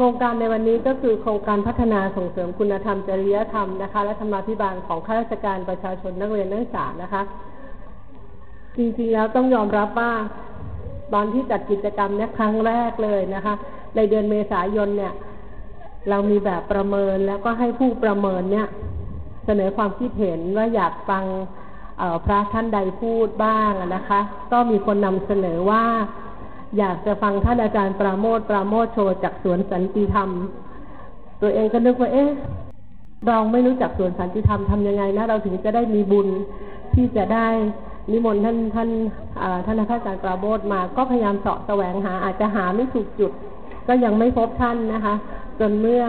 ครงการในวันนี้ก็คือโครงการพัฒนาส่งเสริมคุณธรรมจริยธรรมนะคะ และธรรมาภิบาลของข้าราชการประชาชนนักเรียนนักศึกษานะคะ จริงๆแล้วต้องยอมรับว่าตอนที่จัดกิจกรรมนี้ครั้งแรกเลยนะคะ ในเดือนเมษายนเนี่ย เรามีแบบประเมินแล้วก็ให้ผู้ประเมินเนี่ย เสนอความคิดเห็นว่าอยากฟังพระท่านใดพูดบ้างนะคะ ก็มีคนนำเสนอว่า อยากจะฟังท่านอาจารย์ปราโมทปราโมทโชว์จากสวนสันติธรรม ตัวเองก็นึกว่าเอ๊ะเราไม่รู้จักสวนสันติธรรมทำยังไงนะเราถึงจะได้มีบุญที่จะได้นิมนต์ท่านท่านท่านอาจารย์ปราโมทมาก็พยายามเสาะแสวงหา อาจจะหาไม่ถูกจุด ก็ยังไม่พบท่านนะคะ จนเมื่อ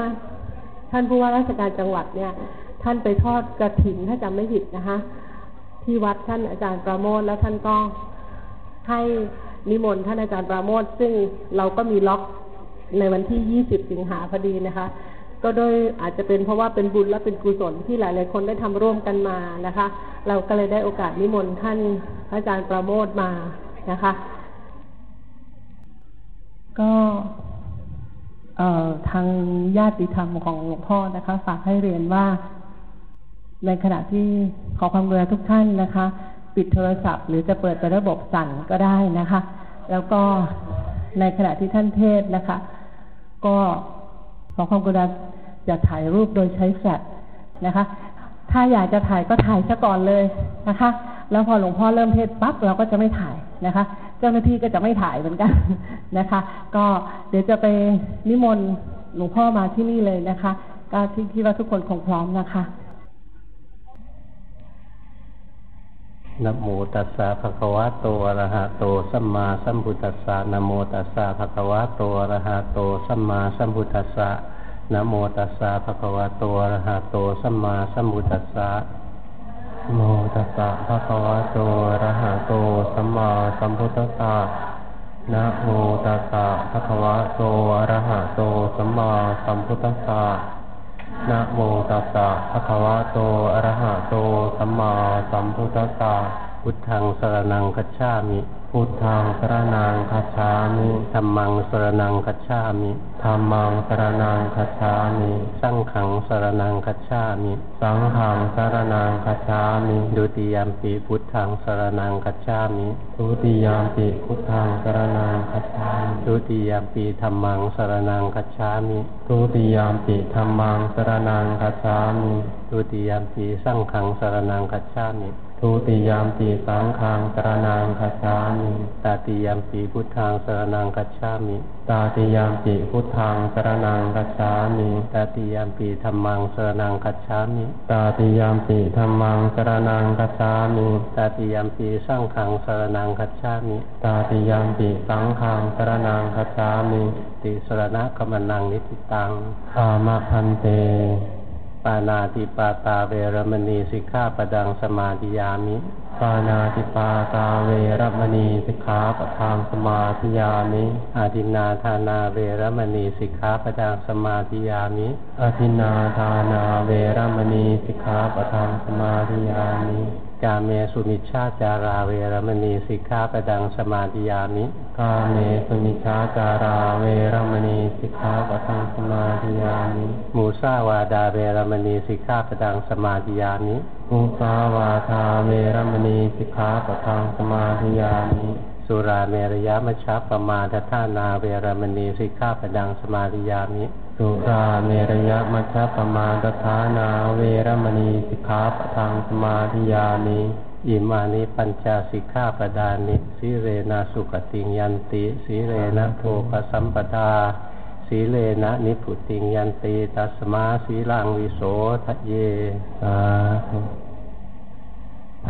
ท่านผู้ว่าราชการจังหวัดเนี่ย ท่านไปทอดกระถินถ้าจำไม่ผิดนะคะ ที่วัดท่านอาจารย์ประโมทแล้วท่านก็ให้ นิมนต์ท่านอาจารย์ปราโมทซึ่งเราก็มีล็อกในวันที่ 20 สิงหาพอดีนะคะ ก็โดยอาจจะเป็นเพราะว่าเป็นบุญและเป็นกุศลที่หลาย ๆ คนได้ทำร่วมกันมานะคะ เราก็เลยได้โอกาสนิมนต์ท่านอาจารย์ปราโมทมานะคะ ก็ทางญาติธรรมของหลวงพ่อนะคะ ฝากให้เรียนว่า ในขณะที่ขอความกรุณาทุกท่านนะคะ ปิดโทรศัพท์ หรือจะเปิดเป็นระบบสั่นก็ได้นะคะ แล้วก็ในขณะที่ท่านเทศนะคะ ก็ขอความกรุณาจะถ่ายรูปโดยใช้แฟลชนะคะ ถ้าอยากจะถ่ายก็ถ่ายซะก่อนเลยนะคะ แล้วพอหลวงพ่อเริ่มเทศปั๊บเราก็จะไม่ถ่ายนะคะ เจ้าหน้าที่ก็จะไม่ถ่ายเหมือนกันนะคะ ก็เดี๋ยวจะไปนิมนต์หลวงพ่อมาที่นี่เลยนะคะ ก็ที่คิดว่าทุกคนคงพร้อมนะคะ นะโมตัสสะภะคะวะโตอะระหะโตสัมมาสัมพุทธัสสะนะโมตัสสะภะคะวะโตอะระหะโตสัมมาสัมพุทธัสสะนะโมตัสสะภะคะวะโตอะระหะโตสัมมาสัมพุทธัสสะโมตัสสะภะคะวะโตอะระหะโตสัมมาสัมพุทธัสสะนะโมตัสสะภะคะวะโตอะระหะโตสัมมาสัมพุทธัสสะ นะโมตัสสะภะคะวะโต อะระหะโต สัมมาสัมพุทธัสสะพุทธังสรนังคัจฉามิ พุทธังสรนังคัจฉามิธรรมังสรนังคัจฉามิธรรมังสรนังคัจฉามิ สังขังสรนังคัจฉามิ สังขังสรนังคัจฉามิดุติยามปีพุทธังสรนังคัจฉามิดุติยามปีพุทธังสรนังคัจฉามิดุติยามปีธรรมังสรนังคัจฉามิดุติยามปีธรรมังสรนังคัจฉามิดุติยามปีสังขังสรนังคัจฉามิ ทุติยามปีสังฆังสรนังคัจฉามิตาติยามปีพุทธังสรนังคัจฉามิตาติยามปีพุทธังสรนังคัจฉามิตาติยามปีธรรมังสรนังคัจฉามิตาติยามปีธรรมังสรนังคัจฉามิตาติยามปีสังฆังสรนังคัจฉามิตาติยามปีสังฆังสรนังคัจฉามิติสรณะกมนังนิติตังอามะพันเต ปานาติปาตาเวรมณีสิกขาปดังสมาธิยามิปานาติปาตาเวรมณีสิกขาปทางสมาธิยามิอาทินาทานาเวรมณีสิกขาปดังสมาธิยามิอาทินาทานาเวรมณีสิกขาปะทัง สะมาทิยามิ กาเมสุมิจฉาจาราเวรมณีสิกขาปะทัง สะมาทิยามิ กาเมสุมิจฉาจาราเวรมณีสิกขาปะทัง สะมาทิยามิมุสาวาทาเวรมณีสิกขาปะทัง สะมาทิยามิ มุสาวาทา เวรมณี สิกขาปะทัง สะมาทิยามิสุราเมระยะมัชชะปะมาทัฏฐานาเวรมณีสิกขาปะทัง สะมาทิยามิ สุราเมรยะมัชฌปมาตฐานาเวรมณีสิกขาปทังสมาธิยานิอิมานิปัญจสิกขาปดานิสิเรนะสุขติยันติสิเรนะโทปสัมปทาสีเลนะนิพุติยันติตัสมาสีลังวิโสทะเยสาธุ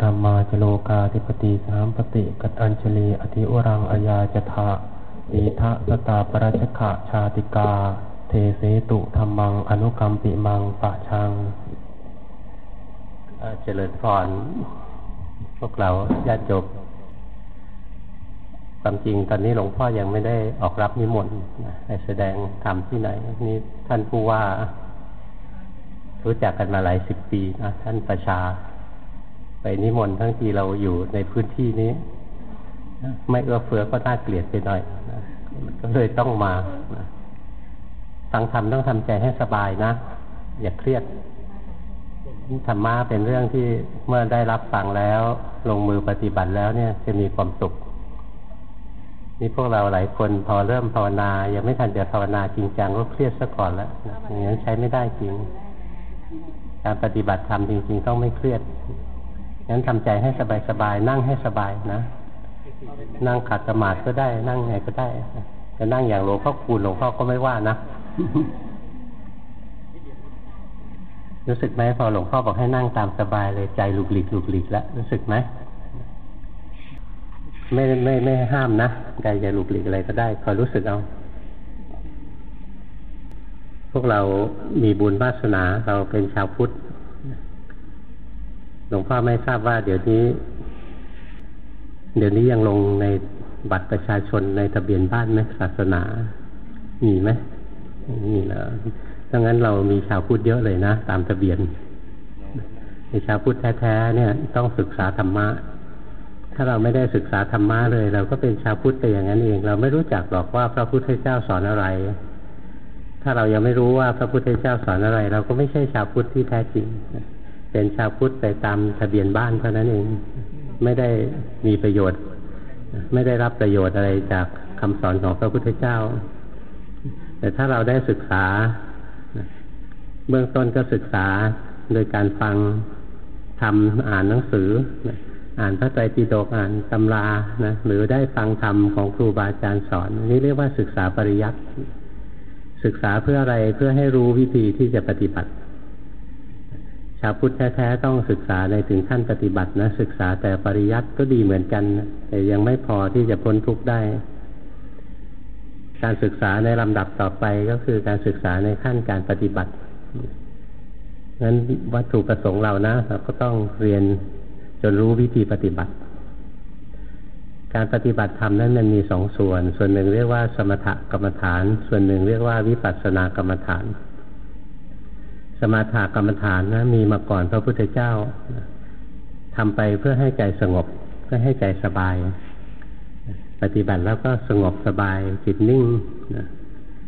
ธรรมาจโลกาธิปติสามปฏิกตัญชลีอธิวรังอายาจทะอิทะสตาปรชขะชาติกา เทเสตุธรรมัง อนุกรรมปิมังปะชังเจริญพรพวกเราญาติโยมความจริงตอนนี้หลวงพ่อยังไม่ได้ออกรับนิมนต์ให้แสดงธรรมที่ไหน นี่ท่านผู้ว่า รู้จักกันมาหลายสิบปีนะท่านประชา ไปนิมนต์ทั้งที่เราอยู่ในพื้นที่นี้ ไม่เอื้อเฟื้อก็น่าเกลียดไปหน่อยก็เลยต้องมานะ ฟังธรรมต้องทำใจให้สบายนะ อย่าเครียดธรรมะเป็นเรื่องที่เมื่อได้รับฟังแล้ว ลงมือปฏิบัติแล้วเนี่ยจะมีความสุขนี่พวกเราหลายคนพอเริ่มภาวนายังไม่ทันจะภาวนาจริงจังก็เครียดซะก่อนแล้วอย่างนั้นใช้ไม่ได้จริง การปฏิบัติธรรมจริงๆต้องไม่เครียดงั้นทำใจให้สบายๆนั่งให้สบายนะ นั่งขัดสมาธิก็ได้นั่งไงก็ได้จะนั่งอย่างหลวงพ่อคูณหลวงพ่อก็ไม่ว่านะ รู้สึกไหมพอหลวงพ่อบอกให้นั่งตามสบายเลยใจหลุกหลีกหลุกหลีกแล้วรู้สึกไหมไม่ไม่ไม่ห้ามนะใจจะหลุกหลีกอะไรก็ได้คอยรู้สึกเอาพวกเรามีบุญวาสนาเราเป็นชาวพุทธหลวงพ่อไม่ทราบว่า เดี๋ยวนี้ เดี๋ยวนี้ยังลงในบัตรประชาชนในทะเบียนบ้านไหมศาสนา มีไหม มีแล้วดังนั้นเรามีชาวพุทธเยอะเลยนะ ตามทะเบียนในชาวพุทธแท้ๆเนี่ยต้องศึกษาธรรมะ ถ้าเราไม่ได้ศึกษาธรรมะเลย เราก็เป็นชาวพุทธไปอย่างนั้นเอง เราไม่รู้จักหรอกว่าพระพุทธเจ้าสอนอะไร ถ้าเรายังไม่รู้ว่าพระพุทธเจ้าสอนอะไร เราก็ไม่ใช่ชาวพุทธที่แท้จริง เป็นชาวพุทธไปตามทะเบียนบ้านเท่านั้นเอง ไม่ได้มีประโยชน์ ไม่ได้รับประโยชน์อะไรจากคำสอนของพระพุทธเจ้า แต่ถ้าเราได้ศึกษา เบื้องต้นก็ศึกษาโดยการฟังทำอ่านหนังสือ อ่านพระไตรปิฎกอ่านตำรานะหรือได้ฟังธรรมของครูบาอาจารย์สอนนี่เรียกว่าศึกษาปริยัติศึกษาเพื่ออะไรเพื่อให้รู้วิธีที่จะปฏิบัติ ชาวพุทธแท้ๆต้องศึกษาในถึงขั้นปฏิบัตินะศึกษาแต่ปริยัติก็ดีเหมือนกัน แต่ยังไม่พอที่จะพ้นทุกข์ได้ การศึกษาในลำดับต่อไปก็คือการศึกษาในขั้นการปฏิบัตินั้นวัตถุประสงค์เรานะเราก็ต้องเรียนจนรู้วิธีปฏิบัติ การปฏิบัติธรรมนั้นมันมีสองส่วน ส่วนหนึ่งเรียกว่าสมถกรรมฐาน ส่วนหนึ่งเรียกว่าวิปัสสนากรรมฐาน สมถกรรมฐานนะมีมาก่อนพระพุทธเจ้าทำไปเพื่อให้ใจสงบ เพื่อให้ใจสบาย ปฏิบัติแล้วก็สงบสบายจิตนิ่งนะ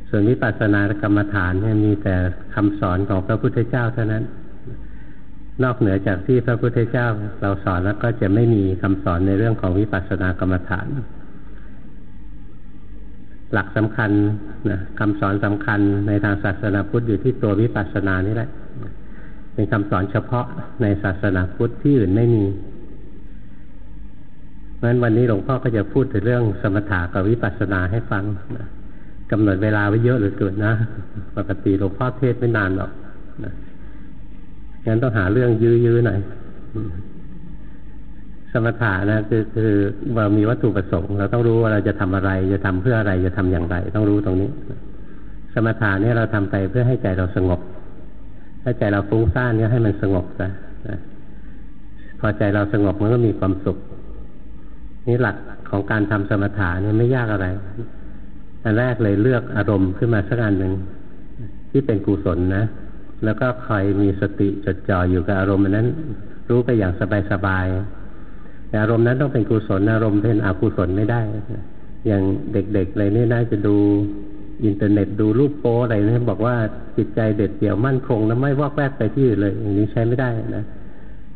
ส่วนวิปัสสนากรรมฐานเนี่ยมีแต่คำสอนของพระพุทธเจ้าเท่านั้น นอกเหนือจากที่พระพุทธเจ้าเราสอนแล้วก็จะไม่มีคำสอนในเรื่องของวิปัสสนากรรมฐาน หลักสำคัญนะคำสอนสำคัญในทางศาสนาพุทธอยู่ที่ตัววิปัสสนานี่แหละ เป็นคำสอนเฉพาะในศาสนาพุทธที่อื่นไม่มี เพราะฉะนั้นวันนี้หลวงพ่อก็จะพูดถึงเรื่องสมถะกับวิปัสสนาให้ฟังนะกำหนดเวลาไว้เยอะเหลือเกินนะ ปกติหลวงพ่อเทศไม่นานหรอกนะงั้นต้องหาเรื่องยื้อๆหน่อยสมถะนะคือคือเรามีวัตถุประสงค์ เราต้องรู้ว่าเราจะทำอะไร จะทำเพื่ออะไรจะทำอย่างไร ต้องรู้ตรงนี้ สมถะเนี่ยเราทำไปเพื่อให้ใจเราสงบ ถ้าใจเราฟุ้งซ่านก็ให้มันสงบซะพอใจเราสงบมันก็มีความสุข นี่หลักของการทำสมถะเนี่ยไม่ยากอะไร อันแรกเลยเลือกอารมณ์ขึ้นมาสักอันหนึ่งที่เป็นกุศลนะ แล้วก็คอยมีสติจดจ่ออยู่กับอารมณ์นั้น รู้ไปอย่างสบายๆแต่อารมณ์นั้นต้องเป็นกุศลอารมณ์เป็นอกุศลไม่ได้ อย่างเด็กๆอะไรนี่น่าจะดูอินเทอร์เน็ตดูรูปโป้อะไรนะบอกว่าจิตใจเด็ดเดี่ยวมั่นคงแล้วไม่วอกแวกไปที่อื่นเลย อย่างนี้ใช้ไม่ได้นะ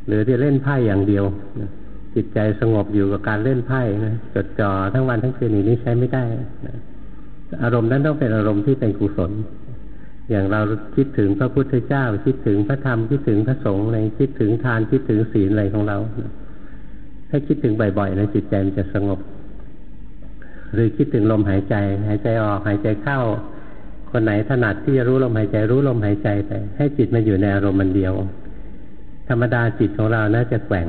หรือที่เล่นไพ่อย่างเดียว จิตใจสงบอยู่กับการเล่นไพ่นะจดจ่อทั้งวันทั้งคืนนี้ใช้ไม่ได้นะอารมณ์นั้นต้องเป็นอารมณ์ที่เป็นกุศล อย่างเราคิดถึงพระพุทธเจ้า คิดถึงพระธรรมคิดถึงพระสงฆ์อะไรคิดถึงทานคิดถึงศีลอะไรของเราถ้าคิดถึงบ่อยๆนะจิตใจมันจะสงบ หรือคิดถึงลมหายใจ หายใจออกหายใจเข้า คนไหนถนัดที่จะรู้ลมหายใจรู้ลมหายใจไปให้จิตมันอยู่ในอารมณ์มันเดียว ธรรมดาจิตของเราน่าจะแกว่ง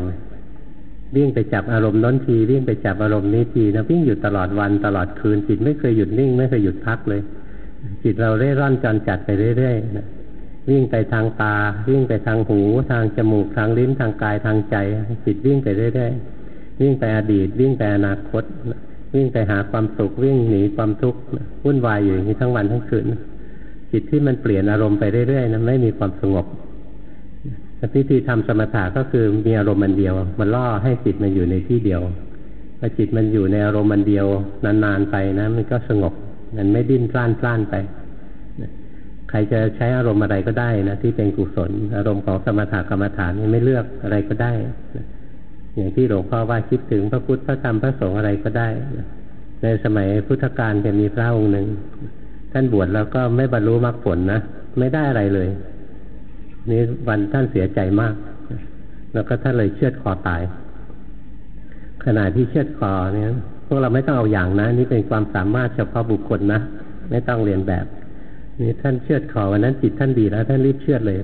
วิ่งไปจับอารมณ์น้นทีวิ่งไปจับอารมณ์นี้ทีนะวิ่งอยู่ตลอดวันตลอดคืนจิตไม่เคยหยุดนิ่งไม่เคยหยุดพักเลย จิตเราเร่ร่อนจอนจัดไปเรื่อยๆนะวิ่งไปทางตา วิ่งไปทางหู ทางจมูกทางลิ้นทางกายทางใจ จิตวิ่งไปเรื่อยๆวิ่งไปอดีต วิ่งไปอนาคต วิ่งไปหาความสุขวิ่งหนีความทุกข์วุ่นวายอยู่อย่างนี้ทั้งวันทั้งคืนจิตที่มันเปลี่ยนอารมณ์ไปเรื่อยๆนะไม่มีความสงบ วิธีทำสมถะก็คือมีอารมณ์มันเดียว มันล่อให้จิตมันอยู่ในที่เดียวพอจิตมันอยู่ในอารมณ์มันเดียวนานๆไปนะ มันก็สงบ มันไม่ดิ้นพล่านพล่านไปใครจะใช้อารมณ์อะไรก็ได้นะที่เป็นกุศล อารมณ์ของสมถกรรมฐานนี่ไม่เลือกอะไรก็ได้อย่างที่หลวงพ่อว่าคิดถึงพระพุทธพระธรรมพระสงฆ์อะไรก็ได้ในสมัยพุทธกาลจะมีพระองค์หนึ่งท่านบวชแล้วก็ไม่บรรลุมรรคผลนะไม่ได้อะไรเลย นี่วันท่านเสียใจมาก แล้วก็ท่านเลยเชือดคอตาย ขณะที่เชือดคอเนี่ยพวกเราไม่ต้องเอาอย่างนะ นี่เป็นความสามารถเฉพาะบุคคลนะ ไม่ต้องเรียนแบบ นี่ท่านเชือดคอวันนั้นจิตท่านดีแล้ว ท่านรีบเชือดเลย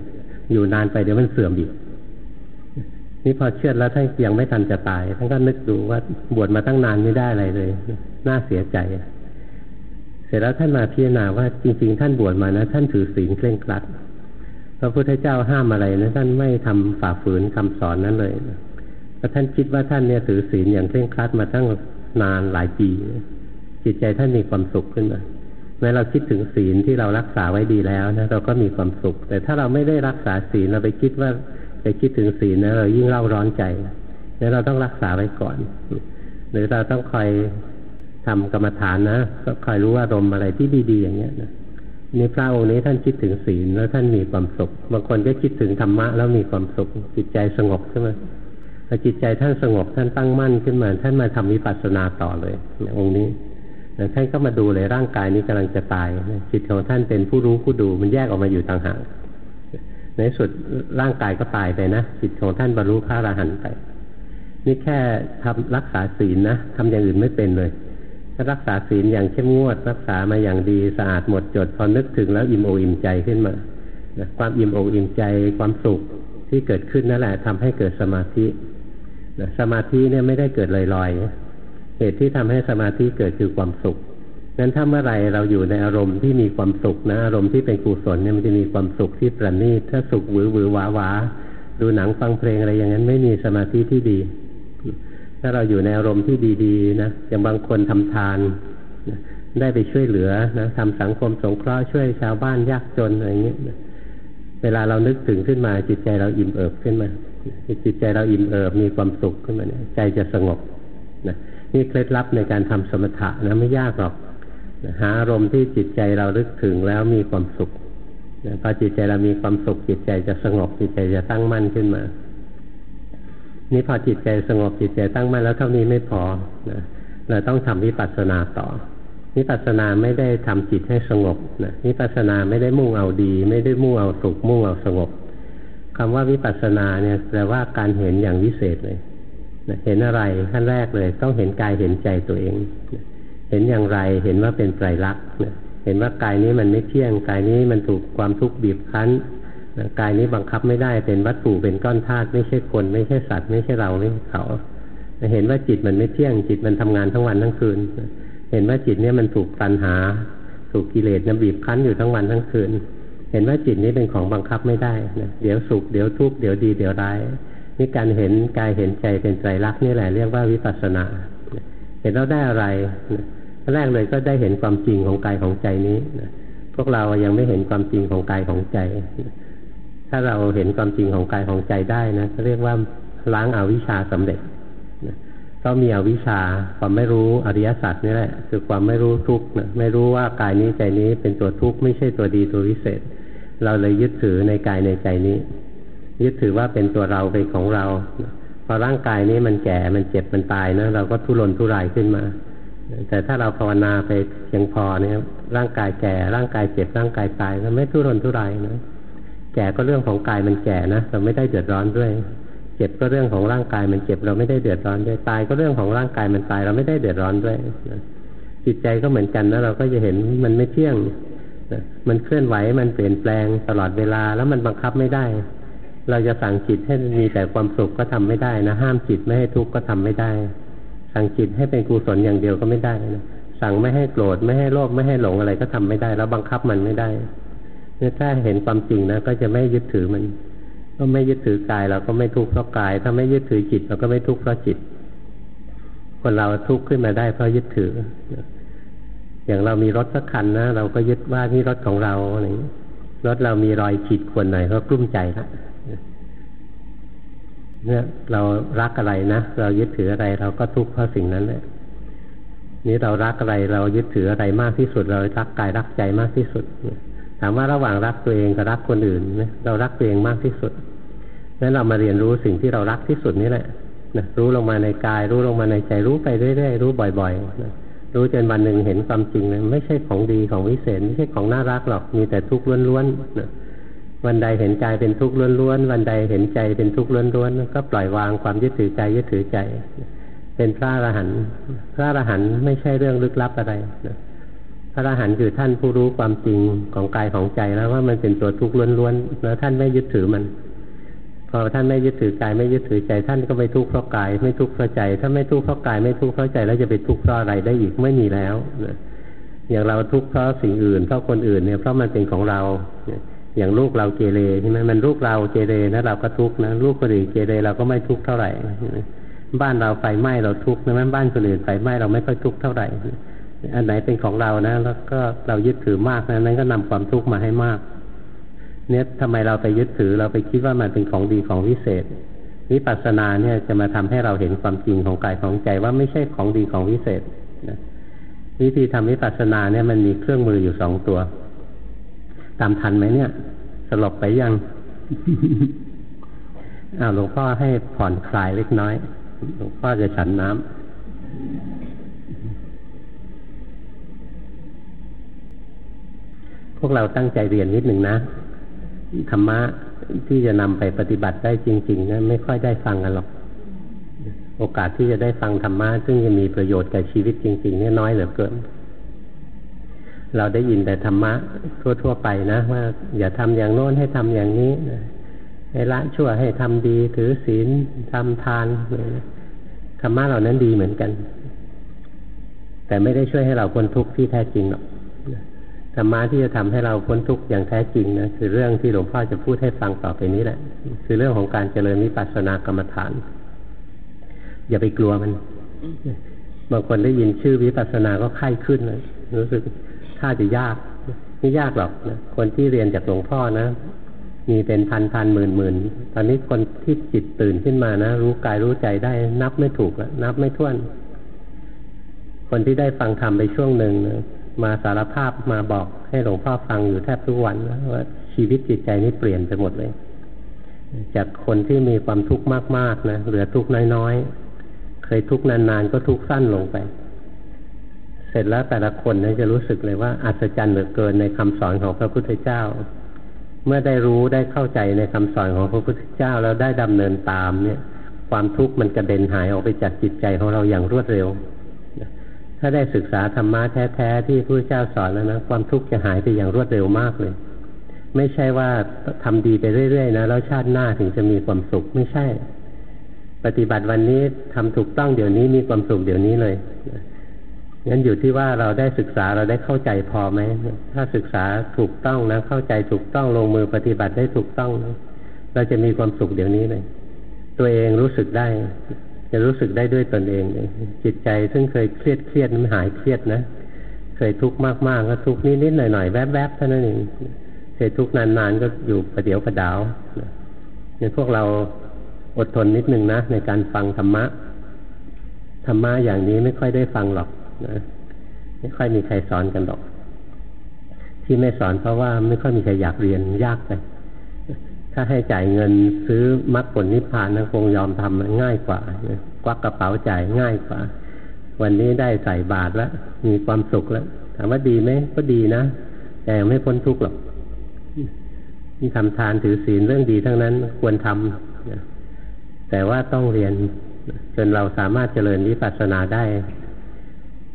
อยู่นานไปเดี๋ยวมันเสื่อมอีกนี่พอเชื่อแล้วท่านยังไม่ทันจะตาย ท่านก็นึกดูว่าบวชมาตั้งนานไม่ได้อะไรเลย น่าเสียใจ เสร็จแล้วท่านมาพิจารณาว่าจริง ๆ ท่านบวชมานะ ท่านถือศีลเคร่งครัด ระพุทธเจ้าห้ามอะไรนะท่านไม่ทำฝ่าฝืนคำสอนนั้นเลยเพราท่านคิดว่าท่านเนี่ยถือศีลอย่างเคร่งครัดมาตั้งนานหลายปีจิตใจท่านมีความสุขขึ้นมาแม้เราคิดถึงศีลที่เรารักษาไว้ดีแล้วนะเราก็มีความสุข แต่ถ้าเราไม่ได้รักษาศีลเราไปคิดว่าไปคิดถึงศีลนะเรายิ่งเล่าร้อนใจนี่เราต้องรักษาไว้ก่อน หรือเราต้องคอยทำกรรมฐานนะก็คอยรู้ว่าลมอะไรที่ดี ๆ อย่างเงี้ยนะ นี่พระองค์นี้ท่านคิดถึงศีลแล้วท่านมีความสุข บางคนก็คิดถึงธรรมะแล้วมีความสุข จิตใจสงบขึ้นมพอจิตใจท่านสงบท่านตั้งมั่นขึ้นมา ท่านมาทำวิปัสสนาต่อเลยองค์นี้ท่านก็มาดูเลยร่างกายนี้กำลังจะตาย จิตของท่านเป็นผู้รู้ผู้ดูมันแยกออกมาอยู่ต่างหากในสุดร่างกายก็ตายไปนะจิตของท่านบรรลุพระอรหันต์ไป นี่แค่ทำรักษาศีลนะทำอย่างอื่นไม่เป็นเลย รักษาศีลอย่างเข้มงวด รักษามาอย่างดีสะอาดหมดจดพอนึกถึงแล้วอิ่มอกอิ่มใจขึ้นมานะความอิ่มอกอิ่มใจความสุขที่เกิดขึ้นนั่นแหละทำให้เกิดสมาธินะสมาธิเนี่ยไม่ได้เกิดลอยๆ เหตุที่ทำให้สมาธิเกิดคือความสุขนั้นถ้าเมื่อไรเราอยู่ในอารมณ์ที่มีความสุขนะอารมณ์ที่เป็นกุศลเนี่ยมันจะมีความสุขที่ประณีตถ้าสุขหวือหวือหวาหวาดูหนังฟังเพลงอะไรอย่างนั้นไม่มีสมาธิที่ดี ถ้าเราอยู่ในอารมณ์ที่ดีๆนะอย่างบางคนทำทานได้ไปช่วยเหลือนะทำสังคมสงเคราะห์ช่วยชาวบ้านยากจนอะไรเงี้ยเวลาเรานึกถึงขึ้นมาจิตใจเราอิ่มเอิบขึ้นมาจิตใจเราอิ่มเอิบมีความสุขขึ้นมาเนี่ยใจจะสงบนะนี่เคล็ดลับในการทำสมถะนะไม่ยากหรอกหาอารมณ์ที่จิตใจเราลึกถึงแล้วมีความสุขพอจิตใจเรามีความสุขจิตใจจะสงบจิตใจจะตั้งมั่นขึ้นมา นี่พอจิตใจสงบจิตใจตั้งมั่นแล้วเท่านี้ไม่พอนะเราต้องทำวิปัสสนาต่อวิปัสสนาไม่ได้ทำจิตให้สงบนะวิปัสสนาไม่ได้มุ่งเอาดี ไม่ได้มุ่งเอาสุขมุ่งเอาสงบคำว่าวิปัสสนาเนี่ยแปลว่าการเห็นอย่างวิเศษเลยนะเห็นอะไรขั้นแรกเลย ต้องเห็นกายเห็นใจตัวเองนะเห็นอย่างไรเห็นว่าเป็นไตรลักษณ์เห็นว่ากายนี้มันไม่เที่ยงกายนี้มันถูกความทุกข์บีบคั้น กายนี้บังคับไม่ได้เป็นวัตถุเป็นก้อนธาตุไม่ใช่คน ไม่ใช่สัตว์ไม่ใช่เราไม่ใช่เขาเห็นว่าจิตมันไม่เที่ยงจิตมันทำงานทั้งวันทั้งคืน เห็นว่าจิตนี้มันถูกตัณหา ถูกกิเลสนบีบคั้นอยู่ทั้งวันทั้งคืน เห็นว่าจิตนี้เป็นของบังคับไม่ได้นะเดี๋ยวสุขเดี๋ยวทุกข์เดี๋ยวดีเดี๋ยวร้ายนี่การเห็นกายเห็นใจเป็นไตรลักษณ์นี่แหละเรียกว่าวิปัสสนา เห็นแล้วได้อะไรแรกเลยก็ได้เห็นความจริงของกายของใจนี้พวกเรายังไม่เห็นความจริงของกายของใจ ถ้าเราเห็นความจริงของกายของใจได้นะเรียกว่าล้างอาวิชชาสำเร็จก็มีอวิชชาความไม่รู้อริยสัจนี่แหละ คือความไม่รู้ทุกข์นะไม่รู้ว่ากายนี้ใจนี้เป็นตัวทุกข์ไม่ใช่ตัวดีตัววิเศษ เราเลยยึดถือในกายในใจนี้ ยึดถือว่าเป็นตัวเราเป็นของเราพอร่างกายนี้มันแก่มันเจ็บมันตายนะเราก็ทุรนทุรายขึ้นมา แต่ถ้าเราภาวนาไปเพียงพอเนี่ยร่างกายแก่ร่างกายเจ็บร่างกายตายมันไม่ทุรนทุรายนะ แก่ก็เรื่องของกายมันแก่นะเราไม่ได้เดือดร้อนด้วย เจ็บก็เรื่องของร่างกายมันเจ็บเราไม่ได้เดือดร้อนด้วยตายก็เรื่องของร่างกายมันตาย เราไม่ได้เดือดร้อนด้วยจิตใจก็เหมือนกันนะเราก็จะเห็นมันไม่เที่ยงมันเคลื่อนไหวมันเปลี่ยนแปลงตลอดเวลาแล้วมันบังคับไม่ได้ เราจะสั่งจิตให้มีแต่ความสุขก็ทำไม่ได้นะห้ามจิตไม่ให้ทุกข์ก็ทำไม่ได้ สั่งจิตให้เป็นกุศลอย่างเดียวก็ไม่ได้นะสั่งไม่ให้โกรธไม่ให้โลภไม่ให้หลงอะไรก็ทำไม่ได้ แล้วบังคับมันไม่ได้ เนี่ยถ้าเห็นความจริงนะก็จะไม่ยึดถือมัน ก็ไม่ยึดถือกายเราก็ไม่ทุกข์เพราะกาย ถ้าไม่ยึดถือจิตเราก็ไม่ทุกข์เพราะจิต คนเราทุกข์ขึ้นมาได้เพราะยึดถือ อย่างเรามีรถสักคันนะเราก็ยึดว่านี่รถของเราอะไรรถเรามีรอยขีดข่วนหน่อยก็กลุ้มใจล้วเนี่ยเรารักอะไรนะเรายึดถืออะไร เราก็ทุกข์เพราะสิ่งนั้นแหละนี่เรารักอะไรเรายึดถืออะไรมากที่สุด เรารักกายรักใจมากที่สุด ถามว่าระหว่างรักตัวเองกับรักคนอื่นนะเรารักตัวเองมากที่สุดนั้นเรามาเรียนรู้สิ่งที่เรารักที่สุดนี่แหละนะรู้ลงมาในกาย รู้ลงมาในใจรู้ไปเรื่อยๆรู้บ่อยๆนะรู้จนวันหนึ่งเห็นความจริงเลยไม่ใช่ของดีของวิเศษไม่ใช่ของน่ารักหรอกมีแต่ทุกข์ล้วนๆนะวันใดเห็นกายเป็นทุกข์ล้วนๆวันใดเห็นใจเป็นทุกข์ล้วนๆก็ปล่อยวางความยึดถือใจยึดถือใจ เป็นพระอรหันต์พระอรหันต์ไม่ใช่เรื่องลึกลับอะไรนะ พระอรหันต์คือท่านผู้รู้ความจริงของกายของใจแล้วว่ามันเป็นตัวทุกข์ล้วนๆแล้วท่านไม่ยึดถือมัน พอท่านไม่ยึดถือกายไม่ยึดถือใจ ท่านก็ไม่ทุกข์เพราะกาย ไม่ทุกข์เพราะใจ ถ้าไม่ทุกข์เพราะกายไม่ทุกข์เพราะใจแล้วจะไปทุกข์เพราะอะไรได้อีกไม่มีแล้วอย่างเราทุกข์เพราะสิ่งอื่นเพราะคนอื่นเนี่ยเพราะมันเป็นของเราอย่างลูกเราเกเรใช่ไหมมันลูกเราเกเรนะเราก็ทุกข์นะลูกคนอื่นเกเรเราก็ไม่ทุกข์เท่าไหร่บ้านเราไฟไหม้เราทุกข์นะบ้านคนอื่นไฟไหม้เราไม่ค่อยทุกข์เท่าไหร่ อันไหนเป็นของเรานะ แล้วก็เรายึดถือมากนะนั้นก็นำความทุกข์มาให้มาก เนี่ยทำไมเราไปยึดถือเราไปคิดว่ามันเป็นของดีของวิเศษวิปัสสนาเนี่ยจะมาทำให้เราเห็นความจริงของกายของใจว่าไม่ใช่ของดีของวิเศษนะวิธีทำวิปัสสนาเนี่ยมันมีเครื่องมืออยู่สองตัว ตามทันไหมเนี่ย สลบไปยังอ้าวหลวงพ่อให้ผ่อนคลายเล็กน้อย หลวงพ่อจะฉันน้ำ วกเราตั้งใจเรียนนิดหนึ่งนะธรรมะที่จะนำไปปฏิบัติได้จริงๆนะไม่ค่อยได้ฟังกันหรอก โอกาสที่จะได้ฟังธรรมะซึ่งจะมีประโยชน์กับชีวิตจริงๆนี่น้อยเหลือเกิน เราได้ยินแต่ธรรมะทั่ว ๆ ไปนะว่า อย่าทำอย่างโน้นให้ทำอย่างนี้ให้ละชั่วให้ทำดีถือศีลทำทานธรรมะเหล่านั้นดีเหมือนกัน แต่ไม่ได้ช่วยให้เราพ้นทุกข์ที่แท้จริงหรอก ธรรมะที่จะทำให้เราพ้นทุกข์อย่างแท้จริงนะคือเรื่องที่หลวงพ่อจะพูดให้ฟังต่อไปนี้แหละ คือเรื่องของการเจริญวิปัสสนากรรมฐาน อย่าไปกลัวมัน บางคนได้ยินชื่อวิปัสสนาก็ไข้ขึ้นเลยรู้สึกถ้าจะยากไม่ยากหรอกนะคนที่เรียนจากหลวงพ่อนะมีเป็นพันพันหมื่นหมื่นตอนนี้คนที่จิตตื่นขึ้นมานะ รู้กายรู้ใจได้ นับไม่ถูกแล้วนับไม่ถ้วน คนที่ได้ฟังธรรมไปช่วงหนึ่งนะ มาสารภาพมาบอกให้หลวงพ่อฟังอยู่แทบทุกวันว่าชีวิตจิตใจนี้เปลี่ยนไปหมดเลย จากคนที่มีความทุกข์มากๆนะเหลือทุกข์น้อยๆ เคยทุกข์นานๆ ก็ทุกข์สั้นลงไป เสร็จแล้วแต่ละคนเนี่ยจะรู้สึกเลยว่าอัศจรรย์เหลือเกินในคำสอนของพระพุทธเจ้า เมื่อได้รู้ได้เข้าใจในคำสอนของพระพุทธเจ้าแล้วได้ดำเนินตามเนี่ย ความทุกข์มันกระเด็นหายออกไปจากจิตใจของเราอย่างรวดเร็ว ถ้าได้ศึกษาธรรมะแท้ๆที่พระเจ้าสอนแล้วนะความทุกข์จะหายไปอย่างรวดเร็วมากเลย ไม่ใช่ว่าทำดีไปเรื่อยๆนะแล้วชาติหน้าถึงจะมีความสุขไม่ใช่ ปฏิบัติวันนี้ทำถูกต้องเดี๋ยวนี้มีความสุขเดี๋ยวนี้เลยงั้นอยู่ที่ว่าเราได้ศึกษาเราได้เข้าใจพอไหมถ้าศึกษาถูกต้องนะเข้าใจถูกต้องลงมือปฏิบัติได้ถูกต้องนะเราจะมีความสุขเดี๋ยวนี้เลย ตัวเองรู้สึกได้ จะรู้สึกได้ด้วยตนเอง จิตใจซึ่งเคยเครียดเครียดมันหายเครียดนะเคยทุกข์มากๆก็ทุกข์นิดๆหน่อยๆแวบๆเท่านั้นเองเคยทุกข์นานๆก็อยู่ประเดี๋ยวประดาวเนี่ยพวกเราอดทนนิดนึงนะในการฟังธรรมะธรรมะอย่างนี้ไม่ค่อยได้ฟังหรอกนะไม่ค่อยมีใครสอนกันหรอก ที่ไม่สอนเพราะว่าไม่ค่อยมีใครอยากเรียนยากไป ถ้าให้จ่ายเงินซื้อมรรคผลนิพพานนะคงยอมทำง่ายกว่าควักกระเป๋าจ่ายง่ายกว่า วันนี้ได้ใส่บาตรแล้ว มีความสุขแล้วถามว่าดีไหมก็ดีนะ แต่ไม่พ้นทุกข์หรอกที่ทำทานถือศีลเรื่องดีทั้งนั้นควรทำแต่ว่าต้องเรียนจนเราสามารถเจริญวิปัสสนาได้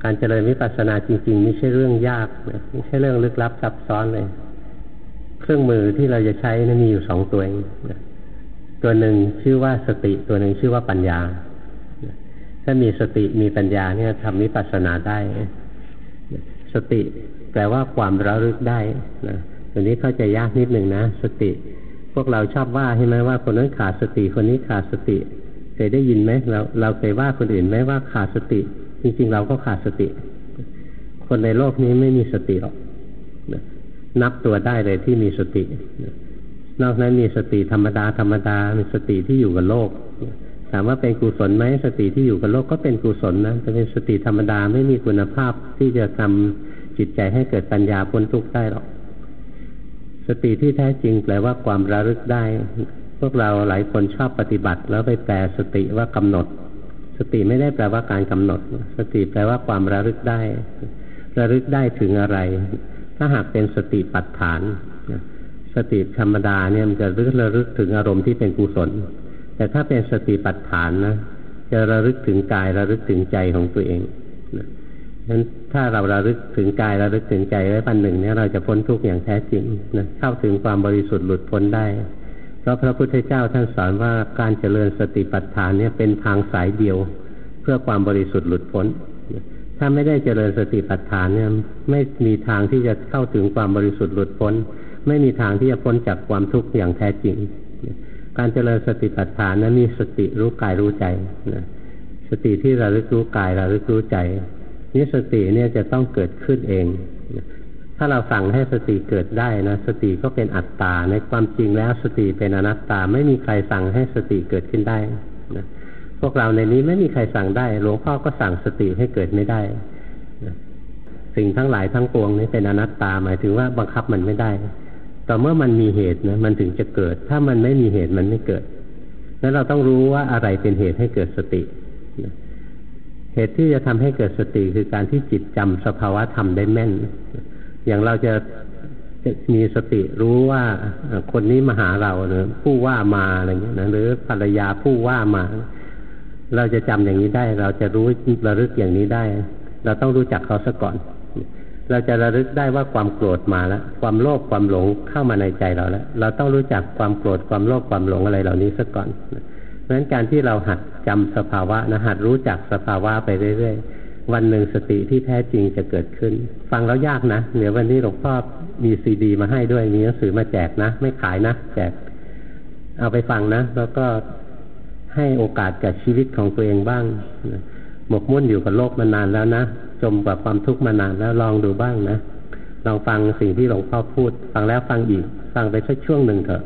การเจริญวิปัสสนาจริง ๆ ไม่ใช่เรื่องยากไม่ใช่เรื่องลึกลับซับซ้อนเลย เครื่องมือที่เราจะใช้นะมีอยู่สองตัวเองตัวหนึ่งชื่อว่าสติตัวหนึ่งชื่อว่าปัญญา ถ้ามีสติมีปัญญาเนี่ยทำวิปัสสนาได้ สติแปลว่าความระลึกได้นะตัวนี้เข้าใจยากนิดหนึ่งนะ สติ พวกเราชอบว่าใช่ไหมว่าคนนั้นขาดสติคนนี้ขาดสติ เคยได้ยินไหมเราเราเคยว่าคนอื่นไหมว่าขาดสติ จริงๆ เราก็ขาดสติ คนในโลกนี้ไม่มีสติหรอก นับตัวได้เลยที่มีสติ นอกนั้นมีสติธรรมดาธรรมดามีสติที่อยู่กับโลก ถามว่าเป็นกุศลไหมสติที่อยู่กับโลกก็เป็นกุศลนะแต่เป็นสติธรรมดาไม่มีคุณภาพที่จะทำจิตใจให้เกิดปัญญาพ้นทุกข์ได้หรอก สติที่แท้จริงแปลว่าความระลึกได้ พวกเราหลายคนชอบปฏิบัติ แล้วไปแปลสติว่ากำหนด สติไม่ได้แปลว่าการกำหนด สติแปลว่าความระลึกได้ ระลึกได้ถึงอะไร ถ้าหากเป็นสติปัฏฐานสติธรรมดาเนี่ยมันจะรึกระลึกถึงอารมณ์ที่เป็นกุศล แต่ถ้าเป็นสติปัฏฐานนะจะระลึกถึงกายระลึกถึงใจของตัวเองนะนั้นถ้าเราระลึกถึงกายระลึกถึงใจไว้ปันหนึ่งเนี่ยเราจะพ้นทุกข์อย่างแท้จริงนะเข้าถึงความบริสุทธิ์หลุดพ้นได้ เพราะพระพุทธเจ้าท่านสอนว่าการเจริญสติปัฏฐานเนี่ยเป็นทางสายเดียว เพื่อความบริสุทธิ์หลุดพ้น ถ้าไม่ได้เจริญสติปัฏฐานเนี่ยไม่มีทางที่จะเข้าถึงความบริสุทธิ์หลุดพ้น ไม่มีทางที่จะพ้นจากความทุกข์อย่างแท้จริง การเจริญสติปัฏฐานนั้นมีสติรู้กายรู้ใจนะสติที่ระลึกรู้กายระลึกรู้ใจนี่สติเนี่ยจะต้องเกิดขึ้นเอง ถ้าเราสั่งให้สติเกิดได้นะสติก็เป็นอัตตาในความจริงแล้วสติเป็นอนัตตาไม่มีใครสั่งให้สติเกิดขึ้นได้ พวกเราในนี้ไม่มีใครสั่งได้ หลวงพ่อก็สั่งสติให้เกิดไม่ได้ สิ่งทั้งหลายทั้งปวงนี้เป็นอนัตตาหมายถึงว่าบังคับมันไม่ได้ ต่อเมื่อมันมีเหตุนะมันถึงจะเกิด ถ้ามันไม่มีเหตุมันไม่เกิดแล้วเราต้องรู้ว่าอะไรเป็นเหตุให้เกิดสติเหตุที่จะทำให้เกิดสติคือการที่จิตจำสภาวะธรรมได้แม่น อย่างเราจะมีสติรู้ว่าคนนี้มาหาเราเนะผู้ว่ามาอะไรเงี้ยนะหรือภรรยาผู้ว่ามา เราจะจำอย่างนี้ได้ เราจะรู้ระลึกอย่างนี้ได้ เราต้องรู้จักเขาซะก่อน เราจะระลึกได้ว่าความโกรธมาแล้ว ความโลภความหลงเข้ามาในใจเราแล้ว เราต้องรู้จักความโกรธความโลภความหลงอะไรเหล่านี้ซะก่อนเพราะฉะนั้นการที่เราหัดจำสภาวะนะหัดรู้จักสภาวะไปเรื่อยๆ วันหนึ่งสติที่แท้จริงจะเกิดขึ้น ฟังแล้วยากนะเดี๋ยววันนี้หลวงพ่อมีซีดี มาให้ด้วยมีหนังสือมาแจกนะ ไม่ขายนะแจกเอาไปฟังนะ แล้วก็ ให้โอกาสกับชีวิตของตัวเองบ้างหมกมุ่นอยู่กับโลกมานานแล้วนะจมกับความทุกข์มานานแล้วลองดูบ้างนะลองฟังสิ่งที่หลวงพ่อพูด ฟังแล้วฟังอีก ฟังไปสักช่วงหนึ่งเถอะ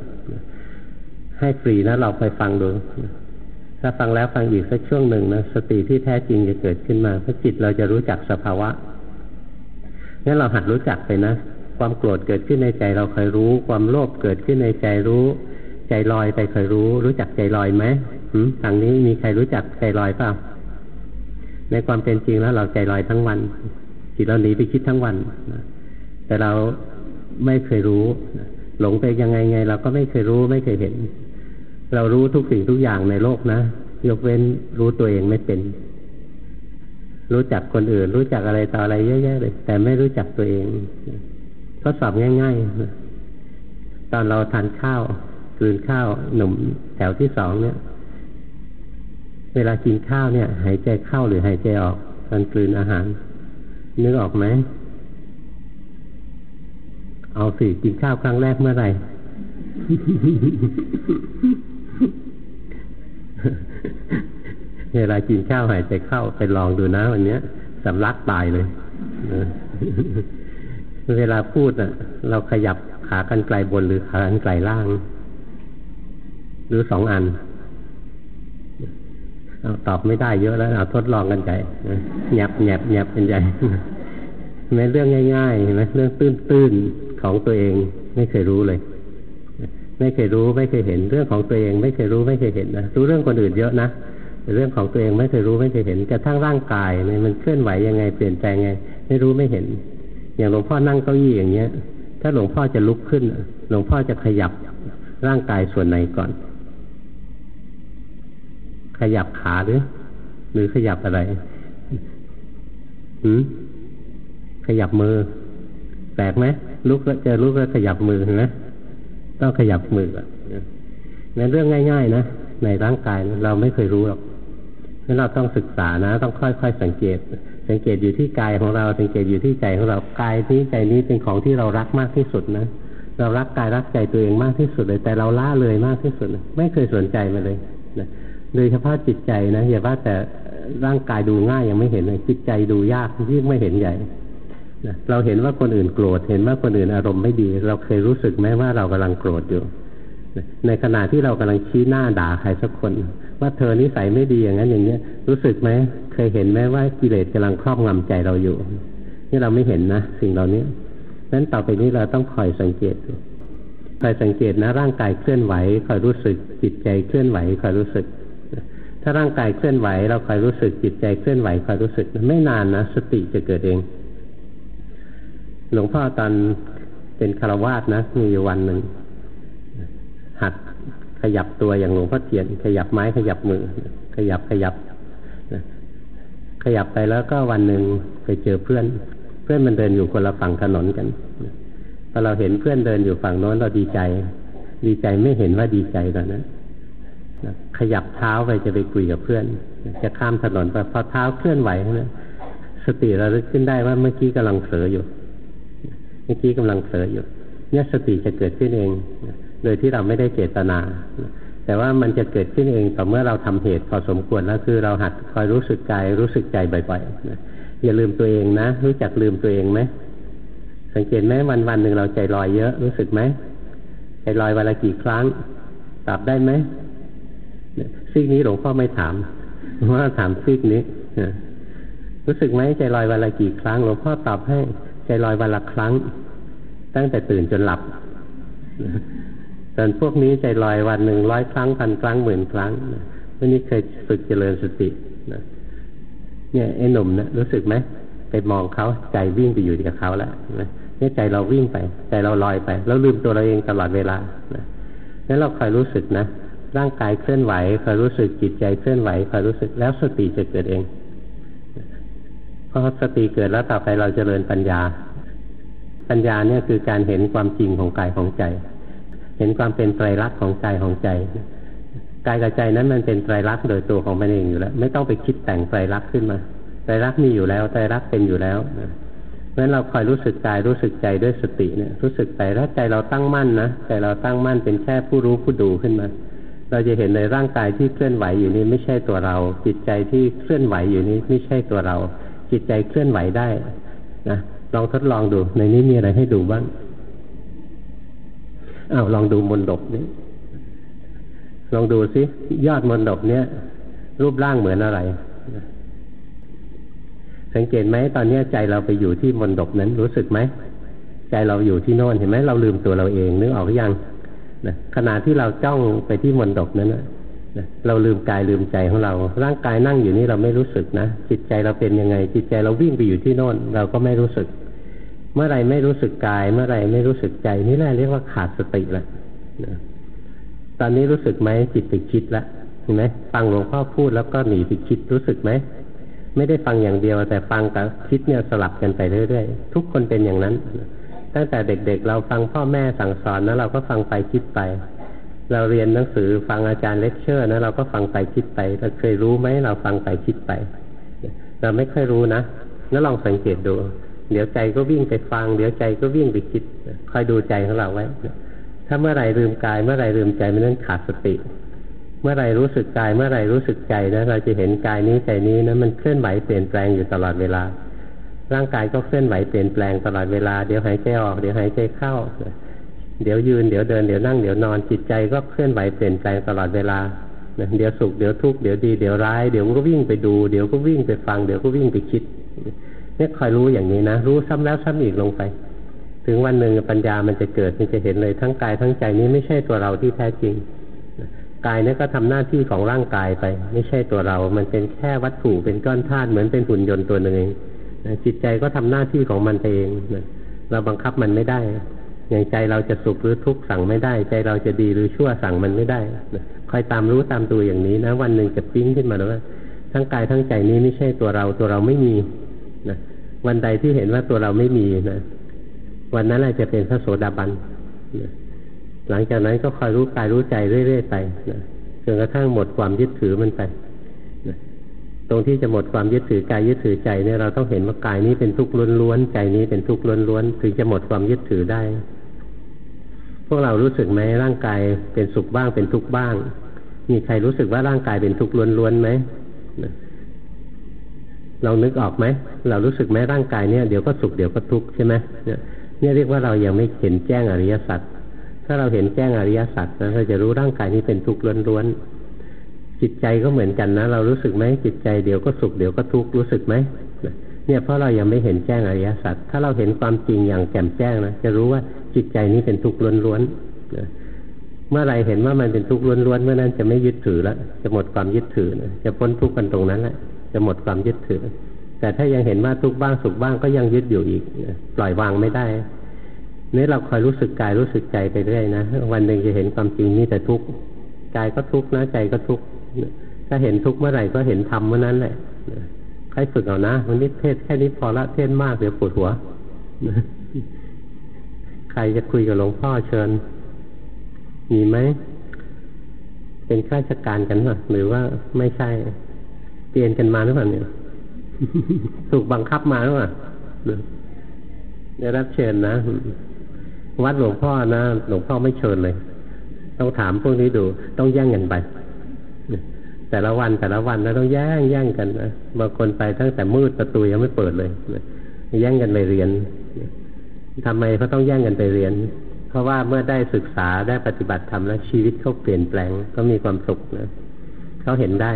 ให้ฟรีนะเราไปฟังดู ถ้าฟังแล้วฟังอีกสักช่วงหนึ่งนะสติที่แท้จริงจะเกิดขึ้นมาเพราะจิตเราจะรู้จักสภาวะงั้นเราหัดรู้จักไปนะความโกรธเกิดขึ้นในใจเราเคยรู้ ความโลภเกิดขึ้นในใจรู้ ใจลอยไปเคยรู้ รู้จักใจลอยไหม ทางนี้มีใครรู้จักใจลอยเปล่า ในความเป็นจริงแล้วเราใจลอยทั้งวัน จิตเราหนีไปคิดทั้งวัน แต่เราไม่เคยรู้ หลงไปยังไงไง เราก็ไม่เคยรู้ไม่เคยเห็น เรารู้ทุกสิ่งทุกอย่างในโลกนะ ยกเว้นรู้ตัวเองไม่เป็น รู้จักคนอื่น รู้จักอะไรต่ออะไรเยอะแยะเลย แต่ไม่รู้จักตัวเองทดสอบง่ายๆ ตอนเราทานข้าวกลืนข้าวหนุ่มแถวที่สองเนี่ย เวลากินข้าวเนี่ย หายใจเข้าหรือหายใจออกตอนกลืนอาหาร นึกออกไหม เอาสิกินข้าวครั้งแรกเมื่อไหร่ เวลากินข้าวหายใจเข้าไปลองดูนะวันนี้สำลักตายเลย เวลาพูดอะ เราขยับขากันไกลบนหรือขากันไกลล่าง หรือสองอัน เอาตอบไม่ได้เยอะแล้วเอาทดลองกันใจหยับหยับหยับเป็นใหญ่แม้เรื่องง่ายๆเห็นไหมเรื่องตื้นๆของตัวเองไม่เคยรู้เลย ไม่เคยรู้ไม่เคยเห็น เรื่องของตัวเอง ไม่เคยรู้ไม่เคยเห็นนะรู้เรื่องคนอื่นเยอะนะแต่เรื่องของตัวเองไม่เคยรู้ไม่เคยเห็นกระทั่งร่างกายเนี่ยมันเคลื่อนไหวยังไงเปลี่ยนแปลงไง ไม่รู้ไม่เห็น อย่างหลวงพ่อนั่งเก้าอี้อย่างเงี้ย ถ้าหลวงพ่อจะลุกขึ้น หลวงพ่อจะขยับร่างกายส่วนไหนก่อน ยับขาหรือ หรือขยับอะไรหืมขยับมือ แปลกไหมลุกแล้วเจอลุกแล้วขยับมือเห็นไหมต้องขยับมือนั่นเรื่องง่าย ๆ นะในร่างกายเราไม่เคยรู้หรอกนั้นเราต้องศึกษานะ ต้องค่อยๆสังเกต สังเกตอยู่ที่กายของเรา สังเกตอยู่ที่ใจของเรากายนี้ใจนี้เป็นของที่เรารักมากที่สุดนะเรารักกายรักใจตัวเองมากที่สุดเลย แต่เราละเลยมากที่สุด ไม่เคยสนใจมาเลยนะ โดยเฉพาะจิตใจนะอย่าว่าแต่ร่างกายดูง่ายยังไม่เห็นเลยจิตใจดูยากยิ่งไม่เห็นใหญ่เราเห็นว่าคนอื่นโกรธเห็นว่าคนอื่นอารมณ์ไม่ดี เราเคยรู้สึกไหมว่าเรากำลังโกรธอยู่ในขณะที่เรากำลังชี้หน้าด่าใครสักคน ว่าเธอนิสัยไม่ดีอย่างนั้นอย่างเนี้ย รู้สึกไหมเคยเห็นไหมว่ากิเลสกำลังครอบงำใจเราอยู่ นี่เราไม่เห็นนะสิ่งเหล่านี้นั้นต่อไปนี้เราต้องคอยสังเกตคอยสังเกตนะร่างกายเคลื่อนไหวคอยรู้สึกจิตใจเคลื่อนไหวคอยรู้สึก ถ้าร่างกายเคลื่อนไหว เราคอยรู้สึกจิตใจเคลื่อนไหวคอยรู้สึกไม่นานนะสติจะเกิดเอง หลวงพ่อตอนเป็นคารวาสนะ มีอยู่วันหนึ่งหัดขยับตัวอย่างหลวงพ่อเทียน ขยับไม้ขยับมือ ขยับขยับขยับไปแล้วก็วันหนึ่งไปเจอเพื่อน เพื่อนมันเดินอยู่คนละฝั่งถนนกันพอเราเห็นเพื่อนเดินอยู่ฝั่งโน้นเราดีใจ ดีใจไม่เห็นว่าดีใจตอนนั้น ขยับเท้าไปจะไปคุยกับเพื่อนจะข้ามถนนไปพอเท้าเคลื่อนไหวนะสติเราลึกขึ้นได้ว่าเมื่อกี้กำลังเผลออยู่ เมื่อกี้กำลังเผลออยู่ เนี่ยสติจะเกิดขึ้นเอง โดยที่เราไม่ได้เจตนา แต่ว่ามันจะเกิดขึ้นเองต่อเมื่อเราทำเหตุพอสมควรแล้วคือเราหัดคอยรู้สึกกายรู้สึกใจบ่อยๆนะอย่าลืมตัวเองนะ รู้จักลืมตัวเองไหมสังเกตไหมวันวันหนึ่งเราใจลอยเยอะรู้สึกไหมใจลอยวันละกี่ครั้งตอบได้ไหม ซีกนี้หลวงพ่อไม่ถามว่าถามซีกนี้รู้สึกไหมใจลอยวันละกี่ครั้งหลวงพ่อตอบให้ใจลอยวันละครั้ง ตั้งแต่ตื่นจนหลับส่วนพวกนี้ใจลอยวันหนึ่งร้อยครั้งพันครั้งหมื่นครั้งวันนี้เคยฝึกเจริญสตินะเนี่ยไอ้หนุ่มนะรู้สึกไหมไปมองเขาใจวิ่งไปอยู่กับเขาแล้วเนี่ยใจเราวิ่งไป ใจเราลอยไป แล้วลืมตัวเราเองตลอดเวลานะนั้นเราคอยรู้สึกนะ ร่างกายเคลื่อนไหวคอยรู้สึกจิตใจเคลื่อนไหวคอยรู้สึกแล้วสติจะเกิดเองพอสติเกิดแล้วต่อไปเราจเจริญปัญญา ปัญญาเนี่ยคือการเห็นความจริงของกายของใจ เห็นความเป็นไตรลักษณ์ของกายของใจกายกับใจนั้นมันเป็นไตรลักษณ์โดยตัวของมันเองอยู่แล้ว ไม่ต้องไปคิดแต่งไตรลักษณ์ขึ้นมาไตรลักษณ์มีอยู่แล้วไตรลักษณ์เป็นอยู่แล้วเพราะฉะนั้นเราคอยรู้สึกกายรู้สึกใจด้วยสติเนี่ยรู้สึกไปถ้าใจเราตั้งมั่นนะใจเราตั้งมั่นเป็นแค่ผู้รู้ผู้ดูขึ้นมา เราจะเห็นในร่างกายที่เคลื่อนไหวอยู่นี้ไม่ใช่ตัวเรา จิตใจที่เคลื่อนไหวอยู่นี้ไม่ใช่ตัวเรา จิตใจเคลื่อนไหวได้นะลองทดลองดูในนี้มีอะไรให้ดูบ้างอ้าวลองดูมนดบนี้ลองดูซิยอดมนดบเนี้ยรูปร่างเหมือนอะไร สังเกตไหมตอนนี้ใจเราไปอยู่ที่มนดบนั้นรู้สึกไหมใจเราอยู่ที่โน่นเห็นไหมเราลืมตัวเราเองนึกออกหรือยัง นะขณะที่เราจ้องไปที่มนดบนั้นนะเราลืมกายลืมใจของเรา ร่างกายนั่งอยู่นี่เราไม่รู้สึกนะ จิตใจเราเป็นยังไง จิตใจเราวิ่งไปอยู่ที่โน่น เราก็ไม่รู้สึก เมื่อไรไม่รู้สึกกาย เมื่อไรไม่รู้สึกใจ นี่แหละเรียกว่าขาดสติแล้วตอนนี้รู้สึกไหมจิตไปคิดล้วเห็นไหมฟังหลวงพ่อพูดแล้วก็หนีไปคิดรู้สึกไหมไม่ได้ฟังอย่างเดียว แต่ฟังกับคิดเนี่ยสลับกันไปเรื่อยๆทุกคนเป็นอย่างนั้น ตั้งแต่เด็กๆ เราฟังพ่อแม่สั่งสอนนะเราก็ฟังไปคิดไป เราเรียนหนังสือฟังอาจารย์เลคเชอร์นะเราก็ฟังไปคิดไปเราเคยรู้ไหมเราฟังไปคิดไป เราไม่ค่อยรู้นะแล้วลองสังเกตดู เดี๋ยวใจก็วิ่งไปฟัง เดี๋ยวใจก็วิ่งไปคิดคอยดูใจของเราไว้ถ้าเมื่อไหร่ลืมกาย เมื่อไหร่ลืมใจมันนั้นขาดสติ เมื่อไหร่รู้สึกกาย เมื่อไหร่รู้สึกใจนะเราจะเห็นกายนี้ใจนี้นะมันเคลื่อนไหวเปลี่ยนแปลงอยู่ตลอดเวลา ร่างกายก็เคลื่อนไหวเปลี่ยนแปลงตลอดเวลาเดี๋ยวหายใจออกเดี๋ยวหายใจเข้า เดี๋ยวยืนเดี๋ยวเดินเดี๋ยวนั่งเดี๋ยวนอนจิตใจก็เคลื่อนไหวเปลี่ยนแปลงตลอดเวลาเดี๋ยวสุขเดี๋ยวทุกข์เดี๋ยวดีเดี๋ยวร้ายเดี๋ยวก็วิ่งไปดูเดี๋ยวก็วิ่งไปฟังเดี๋ยวก็วิ่งไปคิดเนี่ยคอยรู้อย่างนี้นะรู้ซ้ำแล้วซ้ำอีกลงไป ถึงวันหนึ่งปัญญามันจะเกิดมันจะเห็นเลยทั้งกายทั้งใจนี้ไม่ใช่ตัวเราที่แท้จริงกายนี่ก็ทำหน้าที่ของร่างกายไป ไม่ใช่ตัวเรา มันเป็นแค่วัตถุเป็นก้อนธาตุเหมือนเป็นหุ่นยนต์ตัวหนึ่งเอง จิตใจก็ทำหน้าที่ของมันเองเราบังคับมันไม่ได้ อย่างใจเราจะสุขหรือทุกข์สั่งไม่ได้ ใจเราจะดีหรือชั่วสั่งมันไม่ได้คอยตามรู้ตามดูอย่างนี้นะ วันหนึ่งจะปิ้งขึ้นมาเลยว่าทั้งกายทั้งใจนี้ไม่ใช่ตัวเราตัวเราไม่มีนะวันใดที่เห็นว่าตัวเราไม่มีนะวันนั้นแหละจะเป็นพระโสดาบันนะหลังจากนั้นก็คอยรู้กายรู้ใจเรื่อยๆไปนะจนกระทั่งหมดความยึดถือมันไป ตรงที่จะหมดความยึดถือกายยึดถือใจเนี่ยเราต้องเห็นว่ากายนี้เป็นทุกข์ล้วนๆใจนี้เป็นทุกข์ล้วนๆถึงจะหมดความยึดถือได้ พวกเรารู้สึกไหมร่างกายเป็นสุขบ้างเป็นทุกข์บ้าง มีใครรู้สึกว่าร่างกายเป็นทุกข์ล้วนๆไหมเรานึกออกไหมเรารู้สึกไหมร่างกายเนี่ยเดี๋ยวก็สุขเดี๋ยวก็ทุกข์ใช่ไหมเนี่ยเรียกว่าเรายังไม่เห็นแจ้งอริยสัจถ้าเราเห็นแจ้งอริยสัจนะเราจะรู้ร่างกายนี้เป็นทุกข์ล้วนๆ จิตใจก็เหมือนกันนะ เรารู้สึกไหมจิตใจเดี๋ยวก็สุขเดี๋ยวก็ทุกข์รู้สึกไหมเนี่ยเพราะเรายังไม่เห็นแจ้งอริยสัจถ้าเราเห็นความจริงอย่างแจ่มแจ้งนะจะรู้ว่าจิตใจนี้เป็นทุกข์ล้วนๆเมื่อไรเห็นว่ามันเป็นทุกข์ล้วนๆเมื่อนั้นจะไม่ยึดถือแล้วจะหมดความยึดถือนะจะพ้นทุกข์กันตรงนั้นแหละจะหมดความยึดถือ แต่ถ้ายังเห็นว่าทุกข์บ้างสุขบ้างก็ยังยึดอยู่อีก ปล่อยวางไม่ได้นี่เราคอยรู้สึกกายรู้สึกใจไปเรื่อยนะวันหนึ่งจะเห็นความจริงนี่แต่ทุกข์กายก็ทุกข์นะใจก็ทุกข์ ถ้าเห็นทุกข์เมื่อไหร่ก็เห็นธรรมเมื่อนั้นแหละใครฝึกเอานะวันนี้เทศแค่นี้พอละเทศมากเดี๋ยวปวดหัวใครจะคุยกับหลวงพ่อเชิญ มีไหม เป็นข้าราชการกันหรอหรือว่าไม่ใช่เปลี่ยนกันมาหรือเปล่าเนี่ยถูกบังคับมาหรือเปล่าได้รับเชิญนะวัดหลวงพ่อนะหลวงพ่อไม่เชิญเลย ต้องถามพวกนี้ดู ต้องแย่งกันไป แต่ละวันแต่ละวันนะต้องแย่งแย่งกันนะบางคนไปตั้งแต่มืดประตูยังไม่เปิดเลยแย่งกันไปเรียนทำไมเขาต้องแย่งกันไปเรียน เพราะว่าเมื่อได้ศึกษาได้ปฏิบัติธรรมแล้วชีวิตเขาเปลี่ยนแปลงก็มีความสุขนะเขาเห็นได้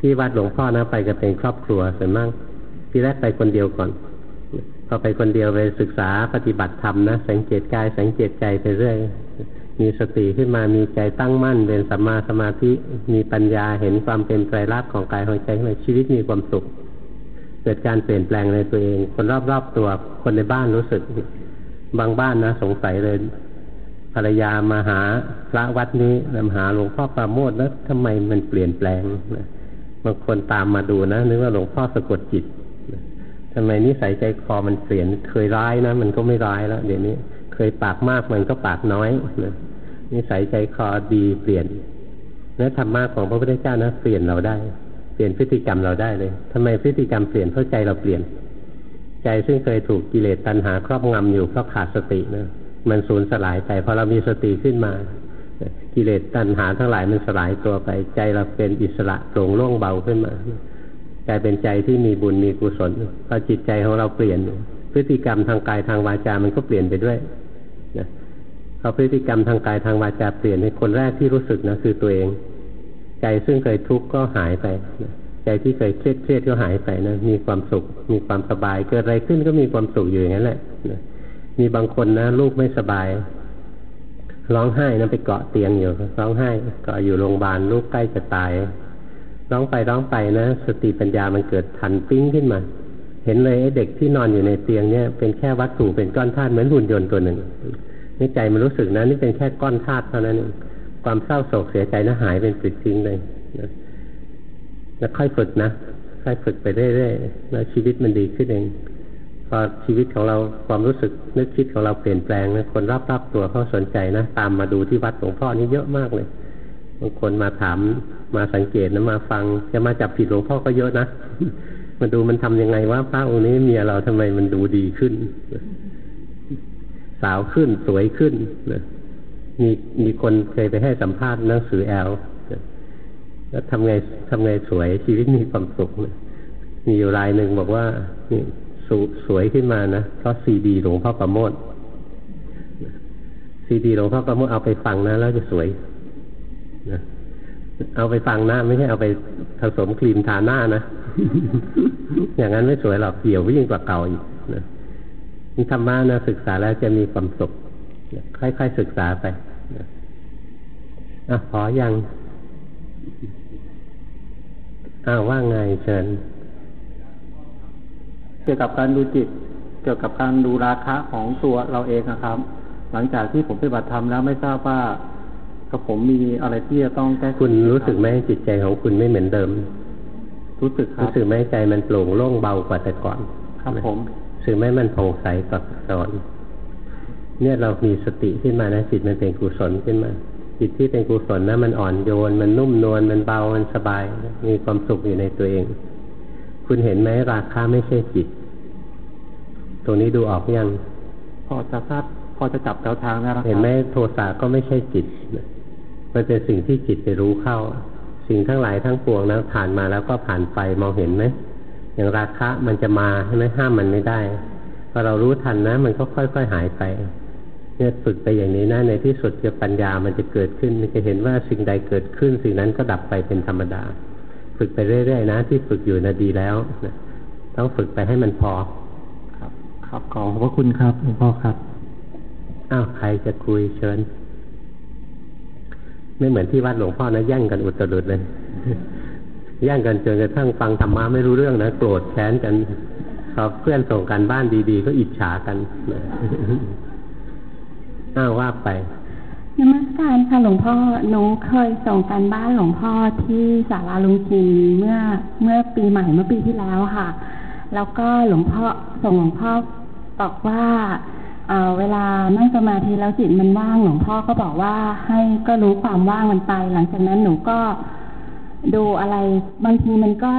ที่วัดหลวงพ่อนะไปกันเป็นครอบครัวส่วนมากที่แรกไปคนเดียวก่อนพอไปคนเดียวไปศึกษาปฏิบัติธรรมนะสังเกตกายสังเกตใจไปเรื่อย มีสติขึ้นมามีใจตั้งมั่น เป็นสัมมาสมาธิมีปัญญาเห็นความเป็นไตรลักษณ์ของกายของใจในชีวิตมีความสุข เกิดการเปลี่ยนแปลงในตัวเอง คนรอบๆตัวคนในบ้านรู้สึก บางบ้านนะสงสัยเลยภรรยามาหาพระวัดนี้มาหาหลวงพ่อปราโมทแล้วทำไมมันเปลี่ยนแปลงบางคนตามมาดูนะนึกว่าหลวงพ่อสะกดจิตทำไมนิสัยใจคอมันเปลี่ยนเคยร้ายนะ มันก็ไม่ร้ายแล้วเดี๋ยวนี้ เคยปากมากมันก็ปากน้อยนะ นิสัยใจคอดีเปลี่ยนและธรรมะของพระพุทธเจ้านะเปลี่ยนเราได้ เปลี่ยนพฤติกรรมเราได้เลยทำไมพฤติกรรมเปลี่ยนเพราะใจเราเปลี่ยน ใจซึ่งเคยถูกกิเลสตัณหาครอบงำอยู่เพราะขาดสตินะมันสูญสลายไปพอเรามีสติขึ้นมา กิเลสตัณหาทั้งหลายมันสลายตัวไป ใจเราเป็นอิสระโปร่งโล่งเบาขึ้นมากลายเป็นใจที่มีบุญมีกุศลพอจิตใจของเราเปลี่ยน พฤติกรรมทางกายทางวาจามันก็เปลี่ยนไปด้วย พอพฤติกรรมทางกายทางวาจาเปลี่ยนในคนแรกที่รู้สึกนะคือตัวเอง ใจซึ่งเคยทุกข์ก็หายไป ใจที่เคยเครียดเครียดก็หายไปนะมีความสุข มีความสบายเกิดอะไรขึ้นก็มีความสุขอยู่อย่างนั้นแหละมีบางคนนะลูกไม่สบาย ร้องไห้นะไปเกาะเตียงอยู่ร้องไห้เกาะอยู่โรงพยาบาลลูกใกล้จะตายร้องไปร้องไปนะสติปัญญามันเกิดทันปิ้งขึ้นมา เห็นเลยไอ้เด็กที่นอนอยู่ในเตียงเนี่ยเป็นแค่วัตถุเป็นก้อนธาตุเหมือนหุ่นยนต์ตัวหนึ่ง นี่ใจมันรู้สึกนะนี่เป็นแค่ก้อนธาตุเท่านั้นเองความเศร้าโศกเสียใจนะหายเป็นปิดทิ้งเลยนะแล้วค่อยฝึกนะค่อยฝึกไปเรื่อยๆแล้วชีวิตมันดีขึ้นเองพอชีวิตของเราความรู้สึกนึกคิดของเราเปลี่ยนแปลงนะคนรอบๆตัวเขาสนใจนะตามมาดูที่วัดหลวงพ่อนี่เยอะมากเลยบางคนมาถามมาสังเกตนะมาฟัง จะมาจับผิดหลวงพ่อก็เยอะนะมาดูมันทำยังไงว่าพระองค์นี้เมียเราทำไมมันดูดีขึ้น สาวขึ้นสวยขึ้นนะมีมีคนเคยไปให้สัมภาษณ์หนังสือแอลแล้วทำไงทำไงสวยชีวิตมีความสุขมีอยู่รายหนึ่งบอกว่านี่สสวยขึ้นมานะเพราะซีดีหลวงพ่อประโมทซีดีหลวงพ่อประโมทเอาไปฟังนะแล้วจะสวยนะเอาไปฟังนะไม่ใช่เอาไปผสมครีมทาหน้านะ อย่างนั้นไม่สวยหรอกเกี่ยวยิ่งกว่าเก่าอีกนะ นี่ธรรมะนะศึกษาแล้วจะมีความสุขค่อยๆศึกษาไปอะขอยังอ้าวว่าไงเชิญ เกี่ยวกับการดูจิต เกี่ยวกับการดูราคะของตัวเราเองนะครับ หลังจากที่ผมปฏิบัติธรรมแล้วไม่ทราบว่ากับผมมีอะไรที่จะต้องแก้คุณรู้สึกไหมจิตใจของคุณไม่เหมือนเดิม รู้สึกครับรู้สึกไหมใจมันโปร่งโล่งเบากว่าแต่ก่อน ครับผม รู้สึกไหมมันผ่องใสกว่าแต่ก่อนเนี่ยเรามีสติขึ้นมานะจิตมันเป็นกุศลขึ้นมา จิตที่เป็นกุศลนะมันอ่อนโยน มันนุ่มนวลมันเบามันสบาย มีความสุขอยู่ในตัวเอง คุณเห็นไหมราคาไม่ใช่จิต ตรงนี้ดูออกยัง พอจะทราบพอจะจับแนวทางนะครับเห็นไหมโทสะก็ไม่ใช่จิตมันเป็นสิ่งที่จิตไปรู้เข้า สิ่งทั้งหลายทั้งปวงนะผ่านมาแล้วก็ผ่านไปมองเห็นไหม อย่างราคะมันจะมาใช่ไหมห้ามมันไม่ได้พอเรารู้ทันนะ มันก็ค่อย ๆ หายไปเนี่ยฝึกไปอย่างนี้นะในที่สุดจะปัญญามันจะเกิดขึ้นมันจะเห็นว่าสิ่งใดเกิดขึ้น สิ่งนั้นก็ดับไปเป็นธรรมดา ฝึกไปเรื่อยๆนะ ที่ฝึกอยู่นะดีแล้วนะต้องฝึกไปให้มันพอ ครับ ครับขอบพระคุณครับหลวงพ่อครับอ้าวใครจะคุยเชิญ ไม่เหมือนที่วัดหลวงพ่อนะแย่งกันอุตรุดเลย แย่งกันจนกระทั่งฟังธรรมะไม่รู้เรื่องนะโกรธแค้นกันพอเพื่อนส่งการบ้านดีๆ ก็อิจฉากันอ้าวว่าไปนมัสการค่ะหลวงพ่อหนูเคยส่งการบ้านหลวงพ่อที่ศาลาลุงจีเมื่อเมื่อปีใหม่เมื่อปีที่แล้วค่ะ แล้วก็หลวงพ่อส่งหลวงพ่อบอกว่าเเวลานั่งสมาธิแล้วจิตมันว่างหลวงพ่อก็บอกว่าให้ก็รู้ความว่างมันไป หลังจากนั้นหนูก็ ดูอะไร บางทีมันก็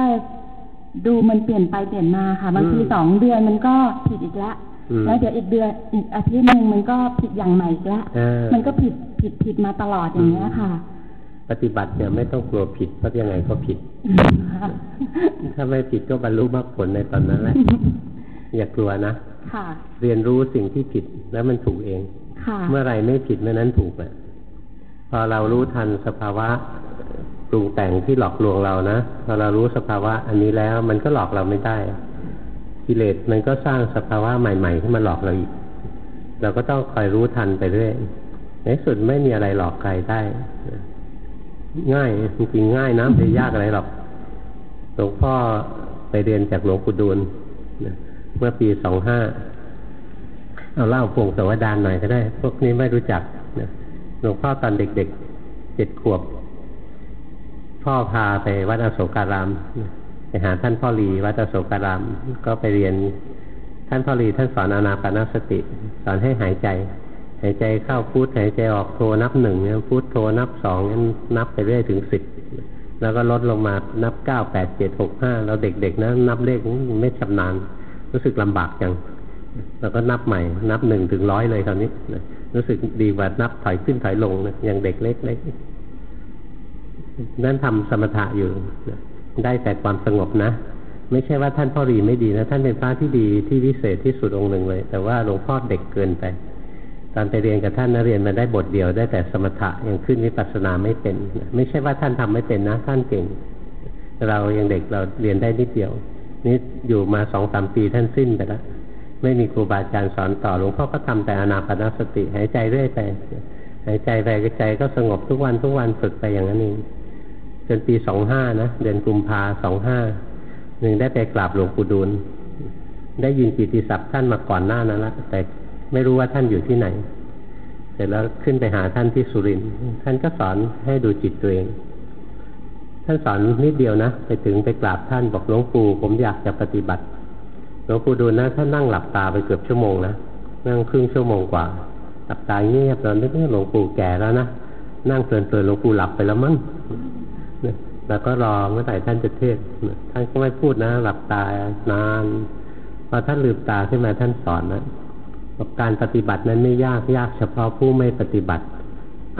ดูมันเปลี่ยนไปเปลี่ยนมาค่ะ บางทีสองเดือนมันก็ผิดอีกแล้วแล้วเดี๋ยวอีกเดือนอีกอาทิตย์หนึ่งมันก็ผิดอย่างใหม่อีกแล้วมันก็ผิดผิดผิดมาตลอดอย่างเงี้ยค่ะ ปฏิบัติเนี่ยไม่ต้องกลัวผิดเพราะยังไงก็ผิดถ้าไม่ผิดก็บรรลุมรรคผลในตอนนั้นแหละอย่ากลัวนะค่ะ เรียนรู้สิ่งที่ผิดแล้วมันถูกเองค่ะเมื่อไรไม่ผิดเมื่อนั้นถูกแหละพอเรารู้ทันสภาวะ ปรุงแต่งที่หลอกลวงเรานะพอเรารู้สภาวะอันนี้แล้วมันก็หลอกเราไม่ได้ กิเลสมันก็สร้างสภาวะใหม่ๆที่มาหลอกเราอีก เราก็ต้องคอยรู้ทันไปเรื่อยในสุดไม่มีอะไรหลอกใครได้ง่ายจริงๆง่ายนะไม่ยากอะไรหรอกหลวงพ่อไปเรียนจากหลวงปู่ดูลเมื่อปีสองห้าเอาเล่าพวงสวัสดานหน่อยก็ได้ พวกนี้ไม่รู้จักหลวงพ่อตอนเด็กๆเจ็ดขวบ พ่อพาไปวัดอโศการามไปหาท่านพ่อรีวัดอโศการาม ก็ไปเรียนท่านพ่อรีท่านสอนอานาปานสติ สอนให้หายใจ หายใจเข้าพุทหายใจออกโทนับหนึ่งพุทโทนับสองนับไปเรื่อยถึงสิบแล้วก็ลดลงมานับเก้าแปดเจ็ดหกห้าเราเด็กๆนะนับเลขไม่ชำนาญ รู้สึกลำบากจังแล้วก็นับใหม่ นับหนึ่งถึงร้อยเลยคราวนี้ รู้สึกดีกว่านับถอยขึ้นถอยลงนะอย่างเด็กเล็กๆ นั่นทำสมถะอยู่ ได้แต่ความสงบนะ ไม่ใช่ว่าท่านพ่อรีไม่ดีนะ ท่านเป็นพระที่ดีที่วิเศษที่สุดองค์หนึ่งเลย แต่ว่าหลวงพ่อเด็กเกินไป ตอนไปเรียนกับท่านนะเรียนมาได้บทเดียวได้แต่สมถะยังขึ้นวิปัสสนาไม่เป็น ไม่ใช่ว่าท่านทำไม่เป็นนะ ท่านเก่ง เรายังเด็กเราเรียนได้นิดเดียวนี่อยู่มาสองสามปีท่านสิ้นไปแล้วไม่มีครูบาอาจารย์สอนต่อหลวงพ่อก็ทำแต่อนาปนสติหายใจเรื่อยไปหายใจไปใจก็สงบทุกวันทุกวันฝึกไปอย่างนั้นเอง จนปีสองห้านะเดือนกุมภาสองห้าหนึ่งได้ไปกราบหลวงปู่ดูลได้ยินกิติศัพท์ท่านมาก่อนหน้านั้นละแต่ไม่รู้ว่าท่านอยู่ที่ไหน เสร็จแล้วขึ้นไปหาท่านที่สุรินทร์ท่านก็สอนให้ดูจิตตัวเอง ท่านสอนนิดเดียวนะ ไปถึงไปกราบท่านบอกหลวงปู่ผมอยากจะปฏิบัติหลวงปู่ดูลนะท่านนั่งหลับตาไปเกือบชั่วโมงนะนั่งครึ่งชั่วโมงกว่าหลับตาเงียบตอนนี้หลวงปู่แก่แล้วนะนั่งเพลินๆหลวงปู่หลับไปแล้วมั้ง แล้วก็รอเมื่อไหร่ท่านจะเทศท่านก็ไม่พูดนะ หลับตานานพอท่านลืมตาขึ้นมาท่านสอนนะการปฏิบัตินั้นไม่ยากยากเฉพาะผู้ไม่ปฏิบัติ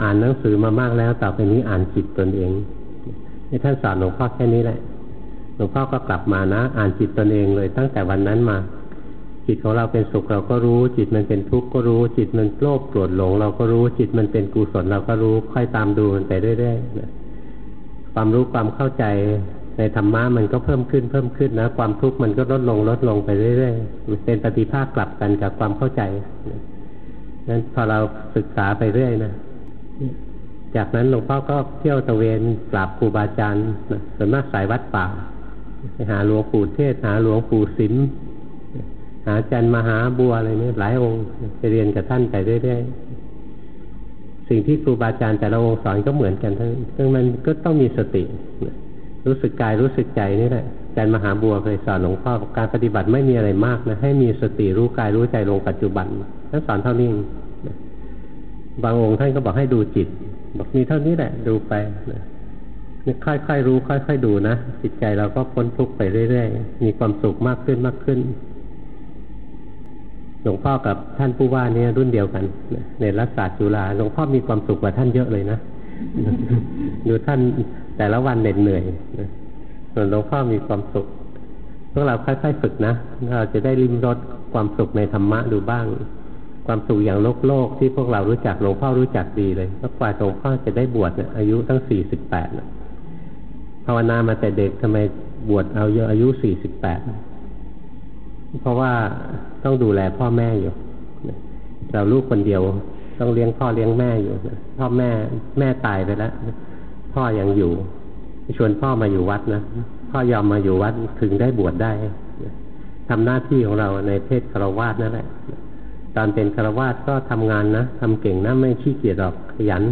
อ่านหนังสือมามากแล้วต่อไปนี้อ่านจิตตนเองนี่ท่านสอนหลวงพ่อแค่นี้แหละหลวงพ่อก็กลับมานะ อ่านจิตตนเองเลย ตั้งแต่วันนั้นมา จิตของเราเป็นสุขเราก็รู้ จิตมันเป็นทุกข์ก็รู้ จิตมันโลภโกรธหลง เราก็รู้จิตมันเป็นกุศลเราก็รู้ค่อยตามดูมันไปเรื่อยๆ ความรู้ความเข้าใจในธรรมะมันก็เพิ่มขึ้นเพิ่มขึ้นนะ ความทุกข์มันก็ลดลงลดลงไปเรื่อยๆเป็นปฏิภาคกลับกันกับความเข้าใจนั้นพอเราศึกษาไปเรื่อยนะจากนั้นหลวงพ่อก็เที่ยวตะเวนกราบครูบาอาจารย์ส่วนมากสายวัดป่าไปหาหลวงปู่เทศ หาหลวงปู่สิมหาอาจารย์มหาบัวอะไรเนี่ยหลายองค์ไปเรียนกับท่านไปเรื่อยๆ สิ่งที่ครูบาอาจารย์แต่ละองค์สอนก็เหมือนกันทั้งซึ่งมันก็ต้องมีสติ รู้สึกกายรู้สึกใจนี่แหละอาจารย์มหาบัวเคยสอนหลวงพ่อการปฏิบัติไม่มีอะไรมากนะ ให้มีสติรู้กายรู้ใจลงปัจจุบันท่านสอนเท่านี้บางองค์ท่านก็บอกให้ดูจิต บอกมีเท่านี้แหละ ดูไปค่อยๆรู้ ค่อย ๆ ดูนะจิตใจเราก็พ้นทุกข์ไปเรื่อย ๆ มีความสุขมากขึ้นมากขึ้น หลวงพ่อกับท่านผู้ว่าเนี่ยรุ่นเดียวกันในรัฐศาสตร์จุฬาหลวงพ่อมีความสุขกว่าท่านเยอะเลยนะดูท่านแต่ละวันเหน็ดเหนื่อยส่วนหลวงพ่อมีความสุขพวกเราค่อยๆฝึกนะเราจะได้ริมรสความสุขในธรรมะดูบ้าง ความสุขอย่างโลกโลกที่พวกเรารู้จักหลวงพ่อรู้จักดีเลยก็กว่าหลวงพ่อจะได้บวชเนี่ยอายุตั้งสี่สิบแปดภาวนามาแต่เด็กทำไมบวชเอาเยอะอายุสี่สิบแปด เพราะว่าต้องดูแลพ่อแม่อยู่เราลูกคนเดียวต้องเลี้ยงพ่อเลี้ยงแม่อยู่พ่อแม่แม่ตายไปแล้วพ่อยังอยู่ ชวนพ่อมาอยู่วัดนะพ่อยอมมาอยู่วัดถึงได้บวชได้ทำหน้าที่ของเราในเพศคารวาสนั่นแหละ ตอนเป็นคารวาสก็ทำงานนะทำเก่งนะไม่ขี้เกียจหรอกขยัน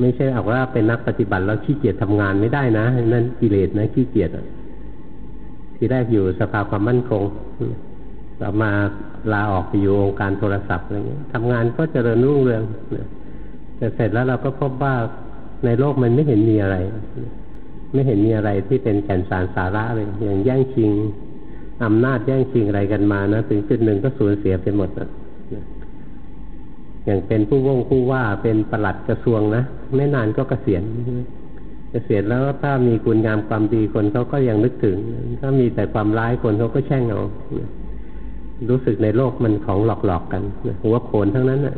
ไม่ใช่เอาว่าเป็นนักปฏิบัติแล้วขี้เกียจทำงานไม่ได้นะนั่นกิเลสนะขี้เกียจ ที่แรกอยู่สภาความมั่นคงต่อมาลาออกไปอยู่องค์การโทรศัพท์อะไรเงี้ยทำงานก็เจริญรุ่งเรืองแต่เสร็จแล้วเราก็พบว่าในโลกมันไม่เห็นมีอะไร ไม่เห็นมีอะไรที่เป็นแก่นสารสาระเลย อย่างแย่งชิงอำนาจแย่งชิงอะไรกันมานะถึงจุดหนึ่งก็สูญเสียไปหมดนะอย่างเป็นผู้ว่งผู้ว่าเป็นประหลัดกระทรวงนะไม่นานก็เกษียณ เกษียณแล้วถ้ามีคุณงามความดีคนเขาก็ยังนึกถึง ถ้ามีแต่ความร้ายคนเขาก็แช่งเอารู้สึกในโลกมันของหลอกๆกกันหัวโขนทั้งนั้นน่ะ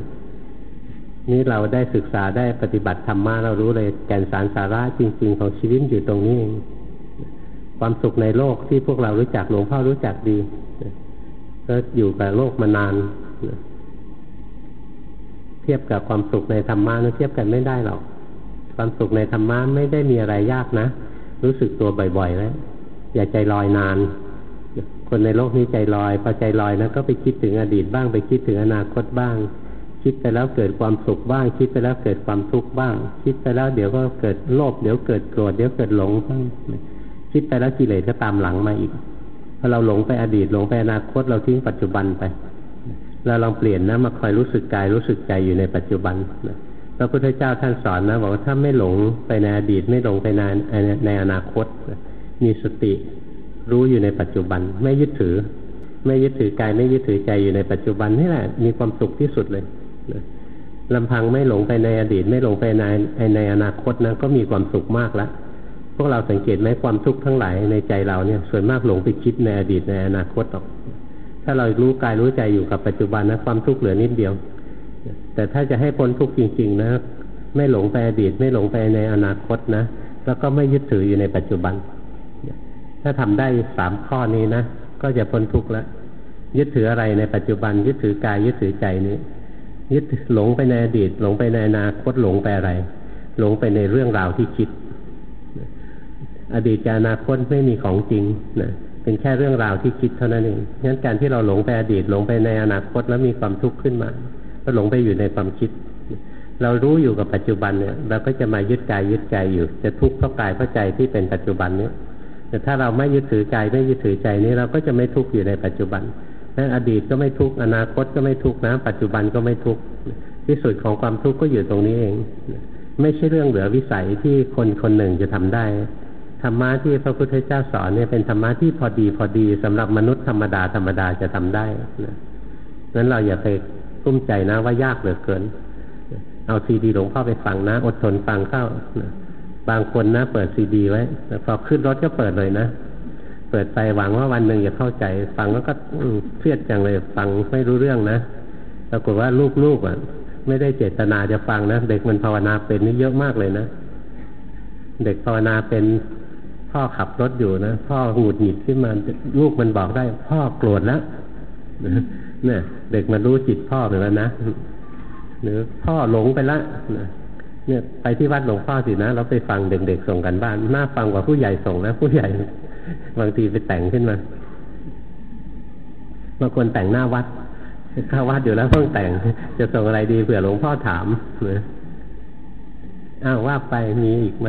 นี่เราได้ศึกษาได้ปฏิบัติธรรมมาเรารู้เลยแก่นสารสาระจริง ๆ ของชีวิตอยู่ตรงนี้เองความสุขในโลกที่พวกเรารู้จักหลวงพ่อรู้จักดีก็อยู่กับโลกมานานเทียบกับความสุขในธรรมะนะเทียบกันไม่ได้หรอก ความสุขในธรรมะไม่ได้มีอะไรยากนะ รู้สึกตัวบ่อยๆแล้วอย่าใจลอยนาน คนในโลกนี้ใจลอยพอใจลอยนะก็ไปคิดถึงอดีตบ้างไปคิดถึงอนาคตบ้าง คิดไปแล้วเกิดความสุขบ้าง คิดไปแล้วเกิดความทุกข์บ้าง คิดไปแล้วเดี๋ยวก็เกิดโลภเดี๋ยวเกิดโกรธเดี๋ยวเกิดหลงบ้างคิดไปแล้วกิเลสก็ตามหลังมาอีกพอเราหลงไปอดีตหลงไปอนาคตเราทิ้งปัจจุบันไปเราลองเปลี่ยนนะมาคอยรู้สึกกายรู้สึกใจอยู่ในปัจจุบันพ ระพุทธเจ้าท่านสอนนะบอกว่าถ้าไม่หลงไปในอดีต ไม่หลงไปในในอนาคต มีสติรู้อยู่ในปัจจุบัน ไม่ยึดถือ ไม่ยึดถือกายไม่ยึดถือใจอยู่ในปัจจุบันนี่แหละมีความสุขที่สุดเลยลำพังไม่หลงไปในอดีต ไม่หลงไปในในอนาคตนะก็มีความสุขมากแล้วพวกเราสังเกตไหมความทุกข์ทั้งหลายในใจเราเนี่ยส่วนมากหลงไปคิดในอดีตในอนาคตหรอก ถ้าเรารู้กายรู้ใจอยู่กับปัจจุบันนะความทุกข์เหลือนิดเดียว แต่ถ้าจะให้พ้นทุกข์จริง ๆ นะ ไม่หลงไปอดีต ไม่หลงไปในอนาคตนะ แล้วก็ไม่ยึดถืออยู่ในปัจจุบัน ถ้าทำได้สามข้อนี้นะ ก็จะพ้นทุกข์แล้วยึดถืออะไรในปัจจุบัน ยึดถือกายยึดถือใจนี้ ยึดหลงไปในอดีต หลงไปในอนาคตหลงไปอะไร หลงไปในเรื่องราวที่คิด อดีตกับอนาคตไม่มีของจริงนะเป็นแค่เรื่องราวที่คิดเท่านั้นเองงั้นการที่เราหลงไปอดีตหลงไปในอนาคตแล้วมีความทุกข์ขึ้นมา ก็หลงไปอยู่ในความคิด เรารู้อยู่กับปัจจุบันเนี่ยเราก็จะมายึดกายยึดใจอยู่ จะทุกข์เพราะกายเพราะใจที่เป็นปัจจุบันเนี้ยแต่ถ้าเราไม่ยึดถือกายไม่ยึดถือใจนี้เราก็จะไม่ทุกข์อยู่ในปัจจุบันนั้นอดีตก็ไม่ทุกข์อนาคตก็ไม่ทุกข์นะปัจจุบันก็ไม่ทุกข์ที่สุดของความทุกข์ก็อยู่ตรงนี้เอง ไม่ใช่เรื่องเหลือวิสัยที่คนคนหนึ่งจะทำได้ธรรมะที่พระพุทธเจ้าสอนเนี่ยเป็นธรรมะที่พอดีพอดีสำหรับมนุษย์ธรรมดาธรรมดาจะทำได้นะนั้นเราอย่าไป ตุ้มใจนะว่ายากเหลือเกิน เอาซีดีหลวงพ่อไปฟังนะ อดทนฟังเข้าบางคนนะเปิดซีดีไว้พอขึ้นรถก็เปิดเลยนะ เปิดไปหวังว่าวันหนึ่งจะเข้าใจ ฟังแล้วก็เครียดจังเลยฟังไม่รู้เรื่องนะปรากฏว่าลูกๆอะ ไม่ได้เจตนาจะฟังนะเด็กมันภาวนาเป็นนี่เยอะมากเลยนะเด็กภาวนาเป็นพ่อขับรถอยู่นะพ่อหงุดหงิดขึ้นมาลูกมันบอกได้ พ่อโกรธแล้ว เนี่ยเด็กมันรู้จิตพ่อไปแล้วนะหรือพ่อหลงไปละเนี่ยไปที่วัดหลวงพ่อสินะเราไปฟังเด็กๆส่งกันบ้านน่าฟังกว่าผู้ใหญ่ส่งนะผู้ใหญ่บางทีไปแต่งขึ้นมาบางคนแต่งหน้าวัดเข้าวัดอยู่แล้วต้องแต่ง จะส่งอะไรดีเผื่อหลวงพ่อถามนะอ้าวว่าไปมีอีกไหม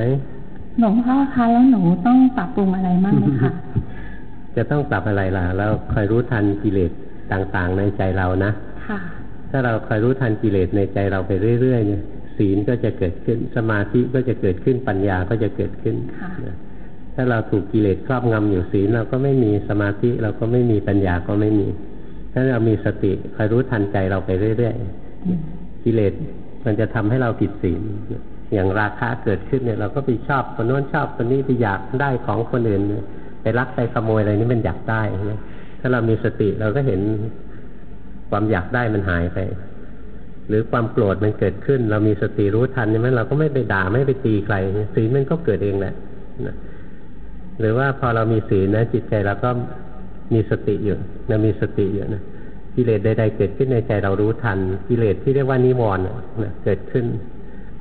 หลวงพ่อคะแล้วหนูต้องปรับปรุงอะไรบ้างไหมคะจะต้องปรับอะไรล่ะ แล้วคอยรู้ทันกิเลส ต่างๆในใจเรานะค่ะถ้าเราคอยรู้ทันกิเลสในใจเราไปเรื่อย ๆ เนี่ย ศีลก็จะเกิดขึ้นสมาธิก็จะเกิดขึ้นปัญญาก็จะเกิดขึ้นถ้าเราถูกกิเลสครอบงำอยู่ศีลเราก็ไม่มีสมาธิเราก็ไม่มีปัญญาก็ไม่มี ถ้าเรามีสติคอยรู้ทันใจเราไปเรื่อยๆกิเลสมันจะทำให้เราผิดศีลอย่างราคะเกิดขึ้นเนี่ยเราก็ไปชอบคนโน้นชอบคนนี้ไปอยากได้ของคนอื่นไปรักไปขโมยอะไรนี่มันอยากได้นะ ถ้าเรามีสติเราก็เห็นความอยากได้มันหายไป หรือความโกรธมันเกิดขึ้น เรามีสติรู้ทันใช่ไหมเราก็ไม่ไปด่าไม่ไปตีใครศีลมันก็เกิดเองแหละนะหรือว่าพอเรามีศีลนะ จิตใจเราก็มีสติอยู่เรามีสติอยู่นะกิเลสใดๆเกิดขึ้นในใจเรารู้ทัน กิเลสที่เรียกว่านิวรณ์นะเกิดขึ้น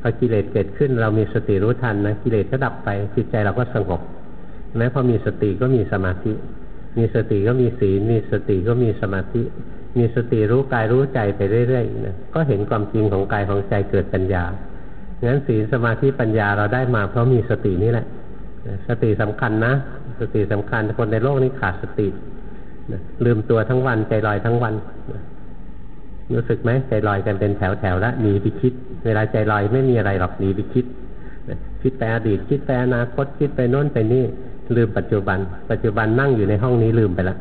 พอกิเลสเกิดขึ้น เรามีสติรู้ทันนะกิเลสก็ดับไปจิตใจเราก็สงบแม้พอมีสติก็มีสมาธิ มีสติก็มีศีล มีสติก็มีสมาธิ มีสติรู้กายรู้ใจไปเรื่อยๆนะก็เห็นความจริงของกายของใจเกิดปัญญางั้นศีลสมาธิปัญญาเราได้มาเพราะมีสตินี่แหละ สติสำคัญนะ สติสำคัญคนในโลกนี้ขาดสติลืมตัวทั้งวันใจลอยทั้งวันรู้สึกไหมใจลอยกันเป็นแถวแถวแล้วหนีไปคิด เวลาใจลอยไม่มีอะไรหรอกหนีไปคิด คิดไปอดีตคิดไปอนาคตคิดไปโน้นไปนี่ ลืมปัจจุบัน ปัจจุบันนั่งอยู่ในห้องนี้ลืมไปแล้ว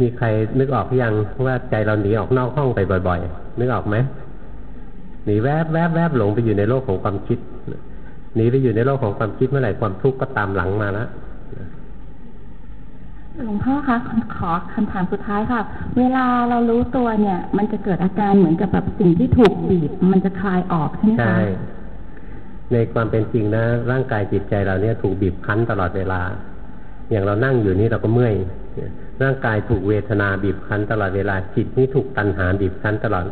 มีใครนึกออกยังว่าใจเราหนีออกนอกห้องไปบ่อย ๆ นึกออกไหมหนีแวบแวบแวบหลงไปอยู่ในโลกของความคิดหนีไปอยู่ในโลกของความคิดเมื่อไหร่ความทุกข์ก็ตามหลังมาแล้วหลวงพ่อคะขอคำถามสุดท้ายค่ะ เวลาเรารู้ตัวเนี่ย มันจะเกิดอาการเหมือนกับแบบสิ่งที่ถูกบีบมันจะคลายออกใช่ไหมคะใช่ ในความเป็นจริงนะ ร่างกายจิตใจเราเนี่ยถูกบีบคั้นตลอดเวลา อย่างเรานั่งอยู่นี่เราก็เมื่อยร่างกายถูกเวทนาบีบคั้นตลอดเวลาจิตนี่ถูกตัณหาบีบคั้นตลอด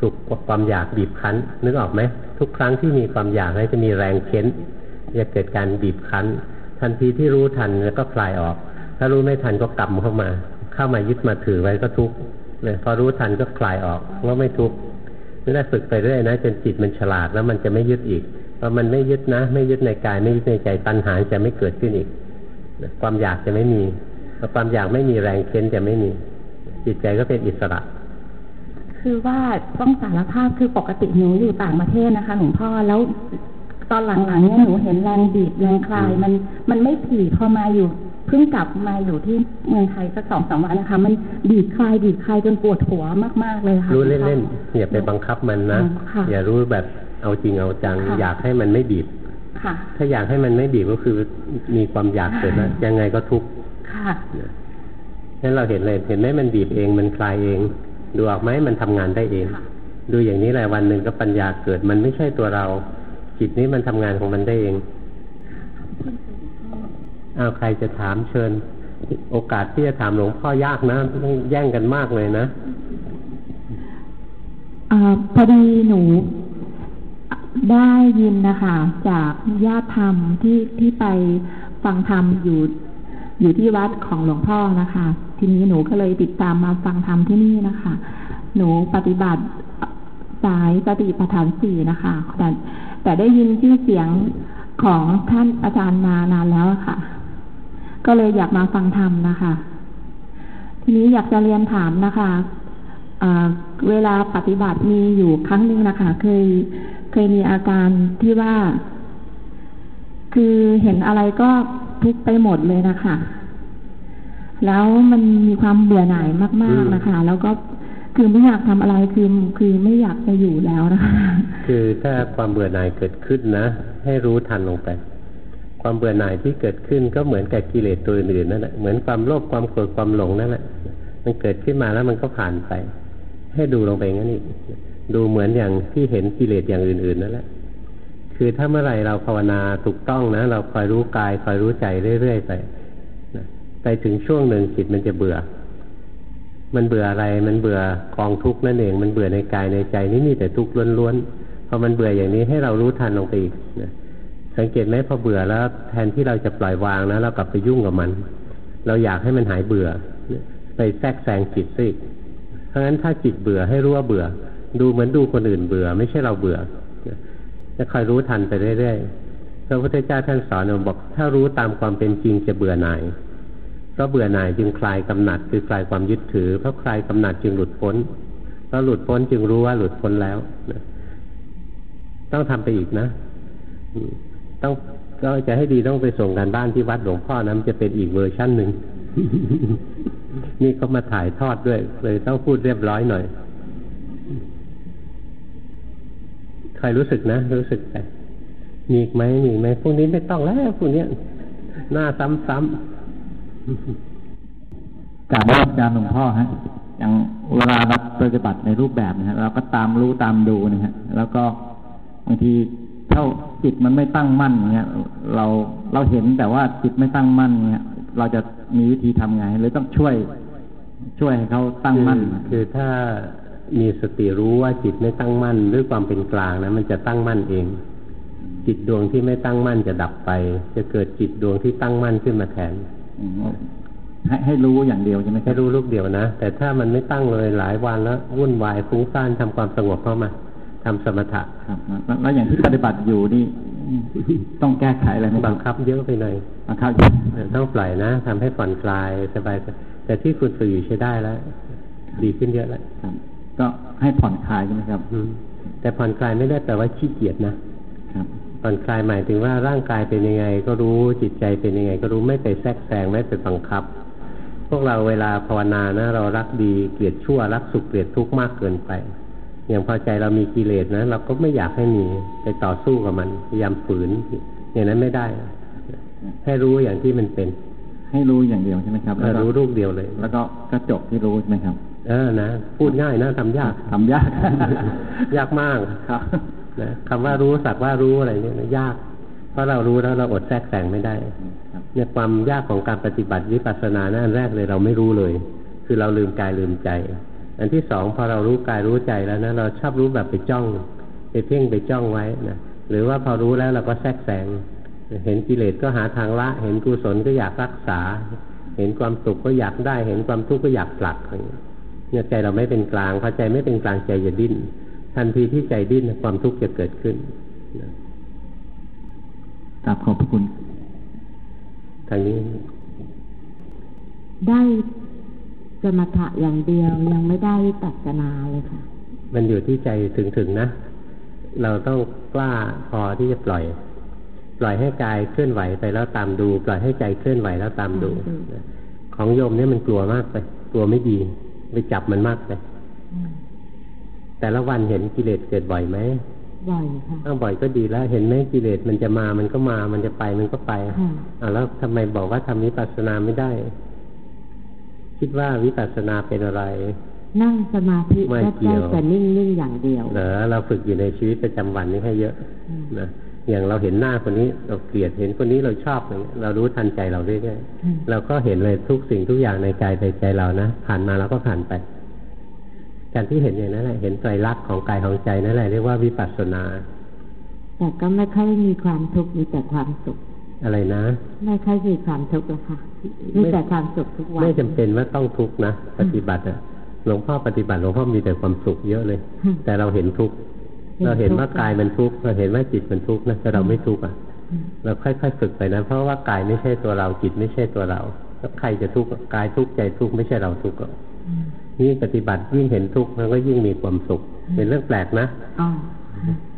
ถูกความอยากบีบคั้น นึกออกไหมทุกครั้งที่มีความอยากนี่จะมีแรงเค้นจะเกิดการบีบคั้น ทันทีที่รู้ทันแล้วก็คลายออก ถ้ารู้ไม่ทันก็กลับเข้ามา เข้ามายึดมาถือไว้ก็ทุกข์เลยพอรู้ทันก็คลายออกว่าไม่ทุกข์นี่แหละฝึกไปเรื่อยนะจนจิตมันฉลาดแล้วมันจะไม่ยึดอีก พอมันไม่ยึดนะ ไม่ยึดในกาย ไม่ยึดในใจตัณหาจะไม่เกิดขึ้นอีกความอยากจะไม่มีพอความอยากไม่มีแรงเค้นจะไม่มีจิตใจก็เป็นอิสระ คือว่าต้องสารภาพคือปกติหนูอยู่ต่างประเทศนะคะหลวงพ่อแล้วตอนหลังๆเนี่ยหนูเห็นแรงบีบแรงคลายมันมันไม่ถี่พอมาอยู่เพิ่งกลับมาอยู่ที่เมืองไทยสักสองสามวันนะคะ มันบีบคลายบีบคลายจนปวดหัวมากๆเลยค่ะรู้เล่นๆอย่าไปบังคับมันนะ อย่ารู้แบบ เอาจริงเอาจัง อยากให้มันไม่บีบถ้าอยากให้มันไม่บีบก็คือมีความอยากเกิดนะยังไงก็ทุกข์นั้นเราเห็นเลยเห็นไหมมันบีบเองมันคลายเอง ดูออกไหมมันทำงานได้เอง ดูอย่างนี้แหละวันหนึ่งก็ปัญญาเกิด มันไม่ใช่ตัวเรา จิตนี้มันทำงานของมันได้เองเอาใครจะถามเชิญ โอกาสที่จะถามหลวงพ่อยากนะต้องแย่งกันมากเลยนะอพอดีหนู ได้ยินนะคะจากญาติธรรมที่ที่ไปฟังธรรมอยู่อยู่ที่วัดของหลวงพ่อนะคะ ทีนี้หนูก็เลยติดตามมาฟังธรรมที่นี่นะคะ หนูปฏิบัติสายสติปัฏฐานสี่นะคะแต่แต่ได้ยินชื่อเสียงของท่านอาจารย์มานานแล้วค่ะ ก็เลยอยากมาฟังธรรมนะคะ ทีนี้อยากจะเรียนถามนะคะ เวลาปฏิบัติมีอยู่ครั้งหนึ่งนะคะ เคยเคยมีอาการที่ว่า คือเห็นอะไรก็ทุกไปหมดเลยนะคะ แล้วมันมีความเบื่อหน่ายมาก ๆนะคะ แล้วก็คือไม่อยากทำอะไรคือคือไม่อยากจะอยู่แล้วนะคะคือถ้าความเบื่อหน่ายเกิดขึ้นนะ ให้รู้ทันลงไป ความเบื่อหน่ายที่เกิดขึ้นก็เหมือนกับกิเลสตัวอื่นนั่นแหละเหมือนความโลภความโกรธความหลงนั่นแหละมันเกิดขึ้นมาแล้วมันก็ผ่านไป ให้ดูลงไปงั้นอีกดูเหมือนอย่างที่เห็นกิเลสอย่างอื่น ๆนั่นแหละคือถ้าเมื่อไหร่เราภาวนาถูกต้องนะ เราคอยรู้กายคอยรู้ใจเรื่อยๆไปไปถึงช่วงหนึ่งจิตมันจะเบื่อ มันเบื่ออะไร มันเบื่อกองทุกข์นั่นเอง มันเบื่อในกายในใจนี่มีแต่ทุกข์ล้วนๆพอมันเบื่ออย่างนี้ให้เรารู้ทันลงไปอีกนะสังเกตไหมพอเบื่อแล้ว แทนที่เราจะปล่อยวางนะเรากลับไปยุ่งกับมัน เราอยากให้มันหายเบื่อ ไปแทรกแซงจิตซิเพ ราะฉะนั้นถ้าจิตเบื่อให้รู้ว่าเบื่อ ดูเหมือนดูคนอื่นเบื่อ ไม่ใช่เราเบื่อจะคอยรู้ทันไปเรื่อยๆพระพุทธเจ้าท่านสอนบอก ถ้ารู้ตามความเป็นจริงจะเบื่อหน่ายเพราะเบื่อหน่ายจึงคลายกำหนัดคือคลายความยึดถือเพราะคลายกำหนัดจึงหลุดพ้นเพราะหลุดพ้นจึงรู้ว่าหลุดพ้นแล้วต้องทำไปอีกนะ ต้องก็จะให้ดีต้องไปส่งการบ้านที่วัดหลวงพ่อนั้นจะเป็นอีกเวอร์ชั่นหนึ่ง นี่เขามาถ่ายทอดด้วย เลยต้องพูดเรียบร้อยหน่อยใครรู้สึกนะ รู้สึกไปมีไหมมีไหมพวกนี้ไม่ต้องแล้วพวกนี้หน้าซ้ำๆการอาจารย์หลวงพ่อฮะอย่างเวลาเราปฏิบัติในรูปแบบนะฮะเราก็ตามรู้ตามดูนะฮะแล้วก็บางทีถ้าจิตมันไม่ตั้งมั่นเนี่ยเราเราเห็นแต่ว่าจิตไม่ตั้งมั่นเนี่ย เราจะมีวิธีทำไงหรือต้องช่วย ช่วยให้เขาตั้งมั่น คือถ้ามีสติรู้ว่าจิตไม่ตั้งมั่นด้วยความเป็นกลางนะมันจะตั้งมั่นเอง จิตดวงที่ไม่ตั้งมั่นจะดับไป จะเกิดจิตดวงที่ตั้งมั่นขึ้นมาแทนอืมให้ให้รู้อย่างเดียวใช่ไหมคให้รับรู้ลูกเดียวนะ แต่ถ้ามันไม่ตั้งเลยหลายวันแล้ววุ่นวายฟุ้งซ่านทำความสงบเข้ามาทำสมถะครับแล้วแล้วอย่างที่ปฏิบัติอยู่นี่ ต้องแก้ไขอะไรไหมบังคับเยอะไปหน่อยบังคับต้องปล่อยนะทำให้ผ่อนคลายสบายแต่ที่คุณฝึกอยู่ใช้ได้แล้ว ดีขึ้นเยอะแล้วครับก็ให้ผ่อนคลายใช่ไหมครับอืมแต่ผ่อนคลายไม่ได้แปลว่าขี้เกียจนะครับผ่อนคลายหมายถึงว่าร่างกายเป็นยังไง ก็รู้จิตใจเป็นยังไง ก็รู้ไม่ไปแทรกแซงไม่ไปบังคับ พวกเราเวลาภาวนานะ เรารักดีเกลียดชั่วรักสุขเกลียดทุกข์มากเกินไป อย่างพอใจเรามีกิเลสนะเราก็ไม่อยากให้มีไปต่อสู้กับมันพยายามฝืน อย่างนั้นไม่ได้ ให้รู้อย่างที่มันเป็น ให้รู้อย่างเดียวใช่ไหมครับเออแล้วก็รู้รูปเดียวเลย แล้วก็ก็จบที่รู้ใช่ไหมครับ เออนะพูดง่ายนะทำยากทำยาก ยากมากครับนะคำว่ารู้สักว่ารู้อะไรเนี่ยนะยาก เพราะเรารู้แล้วเราอดแทรกแซงไม่ได้ครับเนี่ยความยากของการปฏิบัติวิปัสสนานะอันแรกเลยเราไม่รู้เลย คือเราลืมกายลืมใจ อันที่สองพอเรารู้กายรู้ใจแล้วนะเราชอบรู้แบบไปจ้อง ไปเพ่งไปจ้องไว้นะหรือว่าพอรู้แล้วเราก็แทรกแซงเห็นกิเลสก็หาทางละ เห็นกุศลก็อยากรักษา เห็นความสุขก็อยากได้ เห็นความทุกข์ก็อยากผลักอะไรอย่างเงี้ยเนี่ยใจเราไม่เป็นกลางพอใจไม่เป็นกลางใจจะดิ้น ทันทีที่ใจดิ้นความทุกข์จะเกิดขึ้นนะกราบขอบพระคุณทางนี้ ได้ สมถะอย่างเดียวยังไม่ได้ตัดนาเลยค่ะ มันอยู่ที่ใจถึงถึงๆนะ เราต้องกล้าพอที่จะปล่อย ปล่อยให้กายเคลื่อนไหวไปแล้วตามดู ปล่อยให้ใจเคลื่อนไหวแล้วตามดูอืมนะของโยมเนี่ยมันกลัวมากไปกลัวไม่ดีไปจับมันมากไปอืมแต่ละวันเห็นกิเลสเกิดบ่อยไหมบ่อยค่ะถ้าบ่อยก็ดีแล้ว เห็นไหมกิเลสมันจะมามันก็มา มันจะไปมันก็ไปค่ะอ่าแล้วทำไมบอกว่าทำวิปัสสนาไม่ได้ คิดว่าวิปัสสนาเป็นอะไร นั่งสมาธิไม่ก็เกี่ได้ยวแต่นิ่งๆอย่างเดียวเหรอเราฝึกอยู่ในชีวิตประจำวันนี้ให้เยอะอืมนะอย่างเราเห็นหน้าคนนี้เราเกลียดเห็นคนนี้เราชอบอย่างเงี้ยเรารู้ทันใจเราเรื่อยอืมๆเราก็เห็นเลยทุกสิ่งทุกอย่างในกายในใจเรานะผ่านมาแล้วก็ผ่านไปการที่เห็นอย่างนั้นแหละเห็นไตรลักษณ์ของกายของใจนั่นแหละเรียกว่าวิปัสสนา แต่ก็ไม่ค่อยมีความทุกข์มีแต่ความสุข อะไรนะ ไม่ค่อยมีความทุกข์แล้วค่ะมีแต่ความสุขทุกวันไม่จำเป็นว่าต้องทุกข์นะปฏิบัติอะหลวงพ่อปฏิบัติหลวงพ่อมีแต่ความสุขเยอะเลยอืมแต่เราเห็นทุกข์เราเห็นว่ากายมันทุกข์เราเห็นว่าจิตมันทุกข์นะแต่เราไม่ทุกข์อะอืมเราค่อยๆฝึกไปนะเพราะว่ากายไม่ใช่ตัวเราจิตไม่ใช่ตัวเราแล้วใครจะทุกข์อะกายทุกข์ใจทุกข์ไม่ใช่เราทุกข์หรอกอืมยิ่งปฏิบัติยิ่งเห็นทุกข์มันก็ยิ่งมีความสุข เป็นเรื่องแปลกนะอ๋อ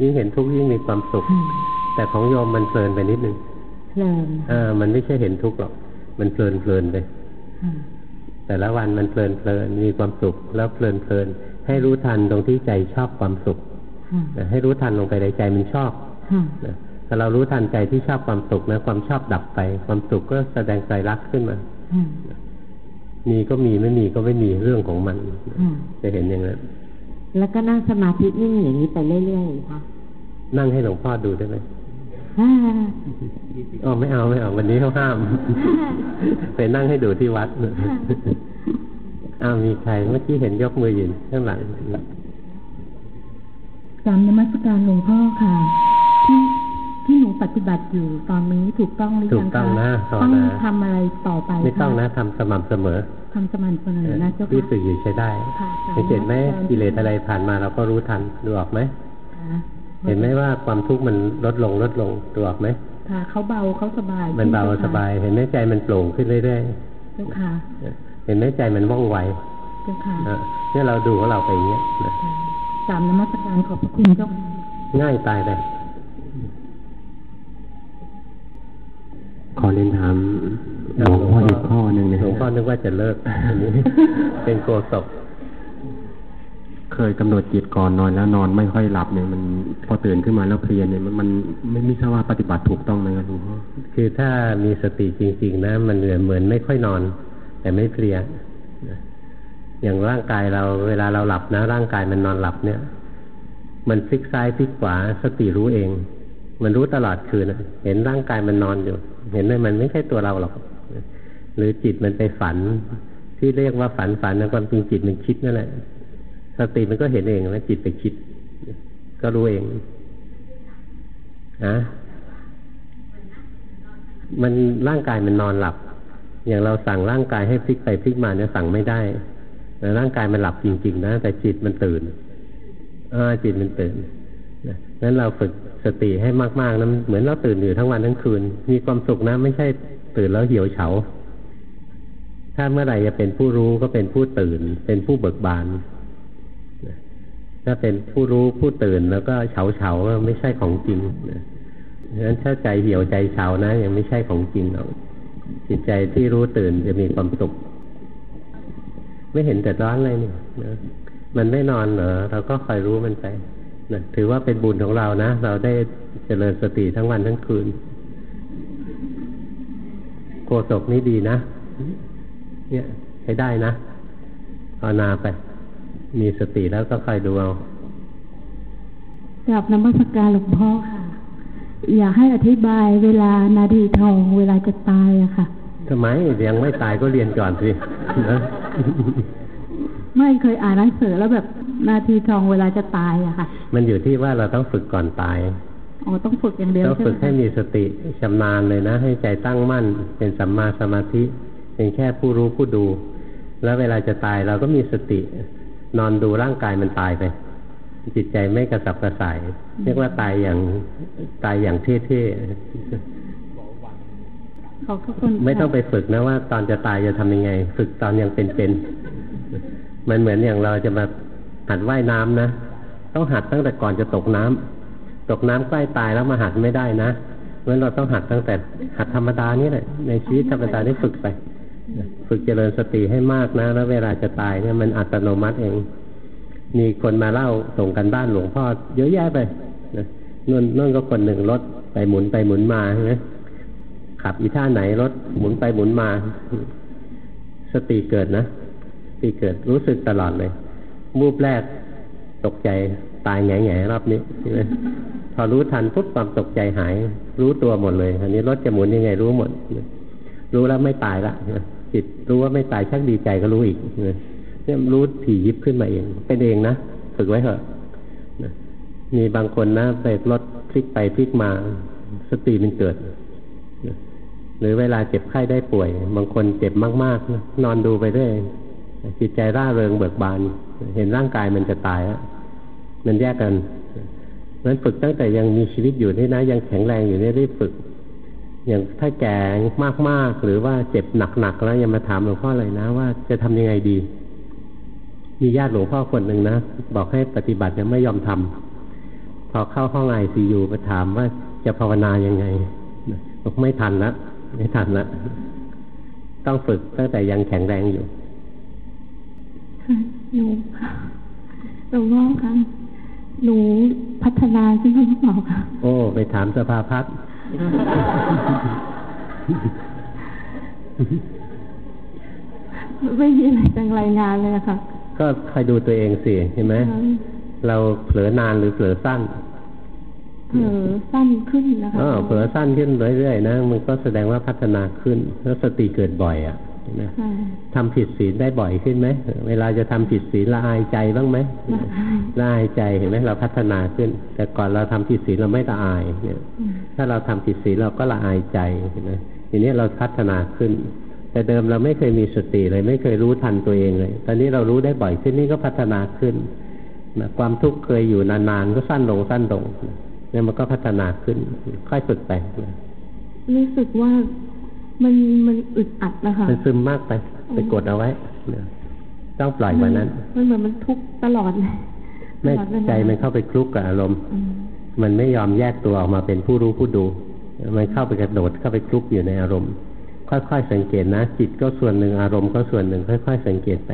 ยิ่งเห็นทุกข์ยิ่งมีความสุขอืมแต่ของโยมมันเพลินไปนิดนึงเพ ลินอ่ามันไม่ใช่เห็นทุกข์หรอก มันเพลินเพลินไปอืมแต่ละวันมันเพลินเพลินมีความสุขแล้วเพลินเพลินให้รู้ทันตรงที่ใจชอบความสุขค่ะนะให้รู้ทันลงไปในใจมันชอบค่ะนะถ้าเรารู้ทันใจที่ชอบความสุขนะความชอบดับไป ความสุขก็แสดงใจรักษณ์ขึ้นมาค่ะมีก็มีไม่มีก็ไม่มีเรื่องของมันค่ะจะเห็นอย่างนั้นแล้วก็นั่งสมาธินิ่งอย่างนี้ไปเรื่อยๆค่ะนั่งให้หลวงพ่อดูได้ไหม อ่าอ๋อไม่เอาไม่เอาวันนี้เขาห้าม ไปนั่งให้ดูที่วัดอ้าวมีใครเมื่อกี้เห็นยกมือยืนข้างหลังกรรมนมัสการหลวงพ่อค่ะ ที่ที่หนูปฏิบัติอยู่ตอนนี้ถูกต้องหรือถูยักงต้องคะนะภาวต้องนาทำอะไรต่อไปไม่ต้องคนะทำสม่ำเสมอทำสม่ำเสมอนะเจ้าที่ค่ะฝึกอยู่ใช้ได้ค่ะสาธุเห็นไหมอาจารย์กิเลสอะไรผ่านมาเราก็รู้ทันดูออกไหมค่ะ เห็นไหมว่าความทุกข์มันลดลงลดลงดูออกไหมค่ะเขาเบาเขาสบาย มันเบาจ้ค่ะสบาย เห็นไหมใจมันโปร่งขึ้นเรื่อยเจ้าค่ะๆเห็นไหมใจมันว่องไวเจ้าค่ะอะเนี่ยเราดูของเราไปอย่างเงี้ยนะค่ะกรรมนมัสการขอบพระคุณเจ้าค่ะง่ายตายเลยขอเรียนถามหลวงพ่ออีกข้อหนึ่งนะหลวงพ่อนึกว่าจะเลิกอันนี้เป็นโกศก เคยกำหนดจิตก่อนนอนแล้วนอนไม่ค่อยหลับเนี่ยมันพอตื่นขึ้นมาแล้วเพลียเนี่ยมันมันไม่ไม่ทราบว่าปฏิบัติถูกต้องไหมครับหลวงพ่อคือถ้ามีสติจริง ๆ นะ มันเหมือนเหมือนไม่ค่อยนอน แต่ไม่เพลียอย่างร่างกายเราเวลาเราหลับนะ ร่างกายมันนอนหลับเนี่ย มันพลิกซ้ายพลิกขวาสติรู้เอง มันรู้ตลอดคืนเห็นร่างกายมันนอนอยู่ เห็นเลยมันไม่ใช่ตัวเราหรอกหรือจิตมันไปฝันที่เรียกว่าฝันฝันนะความจริงจิตมันคิดนั่นแหละ สติมันก็เห็นเองแล้วจิตไปคิด ก็รู้เองนะมันร่างกายมันนอนหลับ อย่างเราสั่งร่างกายให้พลิกไปพลิกมาเนี่ยสั่งไม่ได้แต่ร่างกายมันหลับจริง ๆ นะ แต่จิตมันตื่นอจิตมันตื่นนั้นเราฝึกสติให้มากๆนะเหมือนเราตื่นอยู่ทั้งวันทั้งคืน มีความสุขนะ ไม่ใช่ตื่นแล้วเหี่ยวเฉา ถ้าเมื่อไหร่จะเป็นผู้รู้ก็เป็นผู้ตื่น เป็นผู้เบิกบาน ถ้าเป็นผู้รู้ผู้ตื่นแล้วก็เฉาเฉาไม่ใช่ของจริงนะฉะนั้นถ้าใจเหี่ยวใจเฉานะ ยังไม่ใช่ของจริงหรอกจิตใจที่รู้ตื่นจะมีความสุข ไม่เห็นแต่ร้อนเลยนี่นะมันไม่นอนเหรอเราก็คอยรู้มันไปนะถือว่าเป็นบุญของเรานะ เราได้เจริญสติทั้งวันทั้งคืน โกศกนี่ดีนะ เนี่ยใช้ได้นะภาวนาไป มีสติแล้วก็คอยดูเอากลับนมัสการหลวงพ่อค่ะ อยากให้อธิบายเวลานาทีทอง เวลาจะตายอะค่ะทำไมยังไม่ตายก็เรียนก่อนสินะไม่เคยอ่านหนังสือแล้วแบบนาทีทองเวลาจะตายอะค่ะ มันอยู่ที่ว่าเราต้องฝึกก่อนตายอ๋อต้องฝึกอย่างเดียวต้องใช่ไหฝึมกให้มีสติชำนาญเลยนะ ให้ใจตั้งมั่น เป็นสัมมาสมาธิ เป็นแค่ผู้รู้ผู้ดู แล้วเวลาจะตายเราก็มีสติ นอนดูร่างกายมันตายไป จิตใจไม่กระสับกระส่าย เรียกว่าตายอย่างตายอย่างเท่ๆขอบคุณไม่ต้องไปฝึกนะว่า ตอนจะตายจะทำยังไง ฝึกตอนยังเป็นๆมันเหมือนอย่างเราจะมาหัดว่ายน้ำนะต้องหัดตั้งแต่ก่อนจะตกน้ำตกน้ำใกล้ตายแล้วมาหัดไม่ได้นะเพราะฉะนั้นเราต้องหัดตั้งแต่หัดธรรมดานี่แหละในชีวิตธรรมดานี่ฝึกไป ฝึกเจริญสติให้มากนะ แล้วเวลาจะตายเนี่ยมันอัตโนมัติเอง มีคนมาเล่าส่งกันบ้านหลวงพ่อเยอะแยะไปนะนู่นนู่นก็คนหนึ่งรถไปหมุนไปหมุนมาใช่ไหมขับอีท่าไหนรถหมุนไปหมุนมา สติเกิดนะสติเกิดรู้สึกตลอดเลยมูบแรกตกใจตายแง่แง่รอบนี้ใช่ไหมพอรู้ทันปุ๊บความตกใจหาย รู้ตัวหมดเลยอันนี้รถจะหมุนยังไงรู้หมด รู้แล้วไม่ตายละ จิตรู้ว่าไม่ตายชักดีใจก็รู้อีกเนี่ยรู้ถี่ยิบขึ้นมาเอง เป็นเองนะฝึกไว้เถอะมีบางคนนะไปรถพลิกไปพลิกมาสติมันเกิดหรือเวลาเจ็บไข้ได้ป่วย บางคนเจ็บมากๆนะนอนดูไปเรื่อยจิตใจร่าเริงเบิกบาน เห็นร่างกายมันจะตายแล้วมันแยกกันนั้นฝึกตั้งแต่ยังมีชีวิตอยู่นี่นะ ยังแข็งแรงอยู่นี่รีบฝึก อย่างถ้าแก่มากๆ หรือว่าเจ็บหนักๆแล้วยังมาถามหลวงพ่อเลยนะ ว่าจะทำยังไงดี มีญาติหลวงพ่อคนหนึ่งนะ บอกให้ปฏิบัติยังไม่ยอมทำพอเข้าห้องไอซียูไปถามว่าจะภาวนายังไงบอกไม่ทันแล้วไม่ทันละต้องฝึกตั้งแต่ยังแข็งแรงอยู่ค่ะหนูหลวงพ่อคะหนูพัฒนาใช่ไหมหรือเปล่าคะโอ้ ไปถามสภาพัฒน์ ไม่มีอะไรจังรายงานเลยอะค่ะก็คอยดูตัวเองสิเห็นไหมเราเผลอนานหรือเผลอสั้นเผลอสั้นขึ้นนะคะอ๋อเผลอสั้นขึ้นเรื่อยๆนะมันก็แสดงว่าพัฒนาขึ้น แล้วสติเกิดบ่อยอะเห็ นไหมค่ะทำผิดศีลได้บ่อยขึ้นไหม เวลาจะทำผิดศีลละอายใจบ้างไหมละอายละอายใจเห็นไหมเราพัฒนาขึ้น แต่ก่อนเราทำผิดศีลเราไม่ละอายเนี่ยอืมถ้าเราทำผิดศีลเราก็ละอายใจเห็นไหมทีนี้เราพัฒนาขึ้น แต่เดิมเราไม่เคยมีสติเลย ไม่เคยรู้ทันตัวเองเลย ตอนนี้เรารู้ได้บ่อยขึ้นนี่ก็พัฒนาขึ้นนะความทุกข์เคยอยู่นานๆก็สั้นลงสั้นลงเนี่ยมันก็พัฒนาขึ้น ค่อยฝึกไปนะรู้สึกว่า มันมันอึดอัดนะคะมันซึมมากไป ไปกดเอาไว้นะต้องปล่อยกว่านั้น มันเหมือนมันทุกข์ตลอดเลยไม่ตลอดเวลาใจมันเข้าไปคลุกกับอารมณ์อืมมันไม่ยอมแยกตัวออกมาเป็นผู้รู้ผู้ดู มันเข้าไปกระโดดเข้าไปคลุกอยู่ในอารมณ์ ค่อยๆสังเกตนะ จิตก็ส่วนหนึ่งอารมณ์ก็ส่วนหนึ่ง ค่อย ๆ สังเกตไป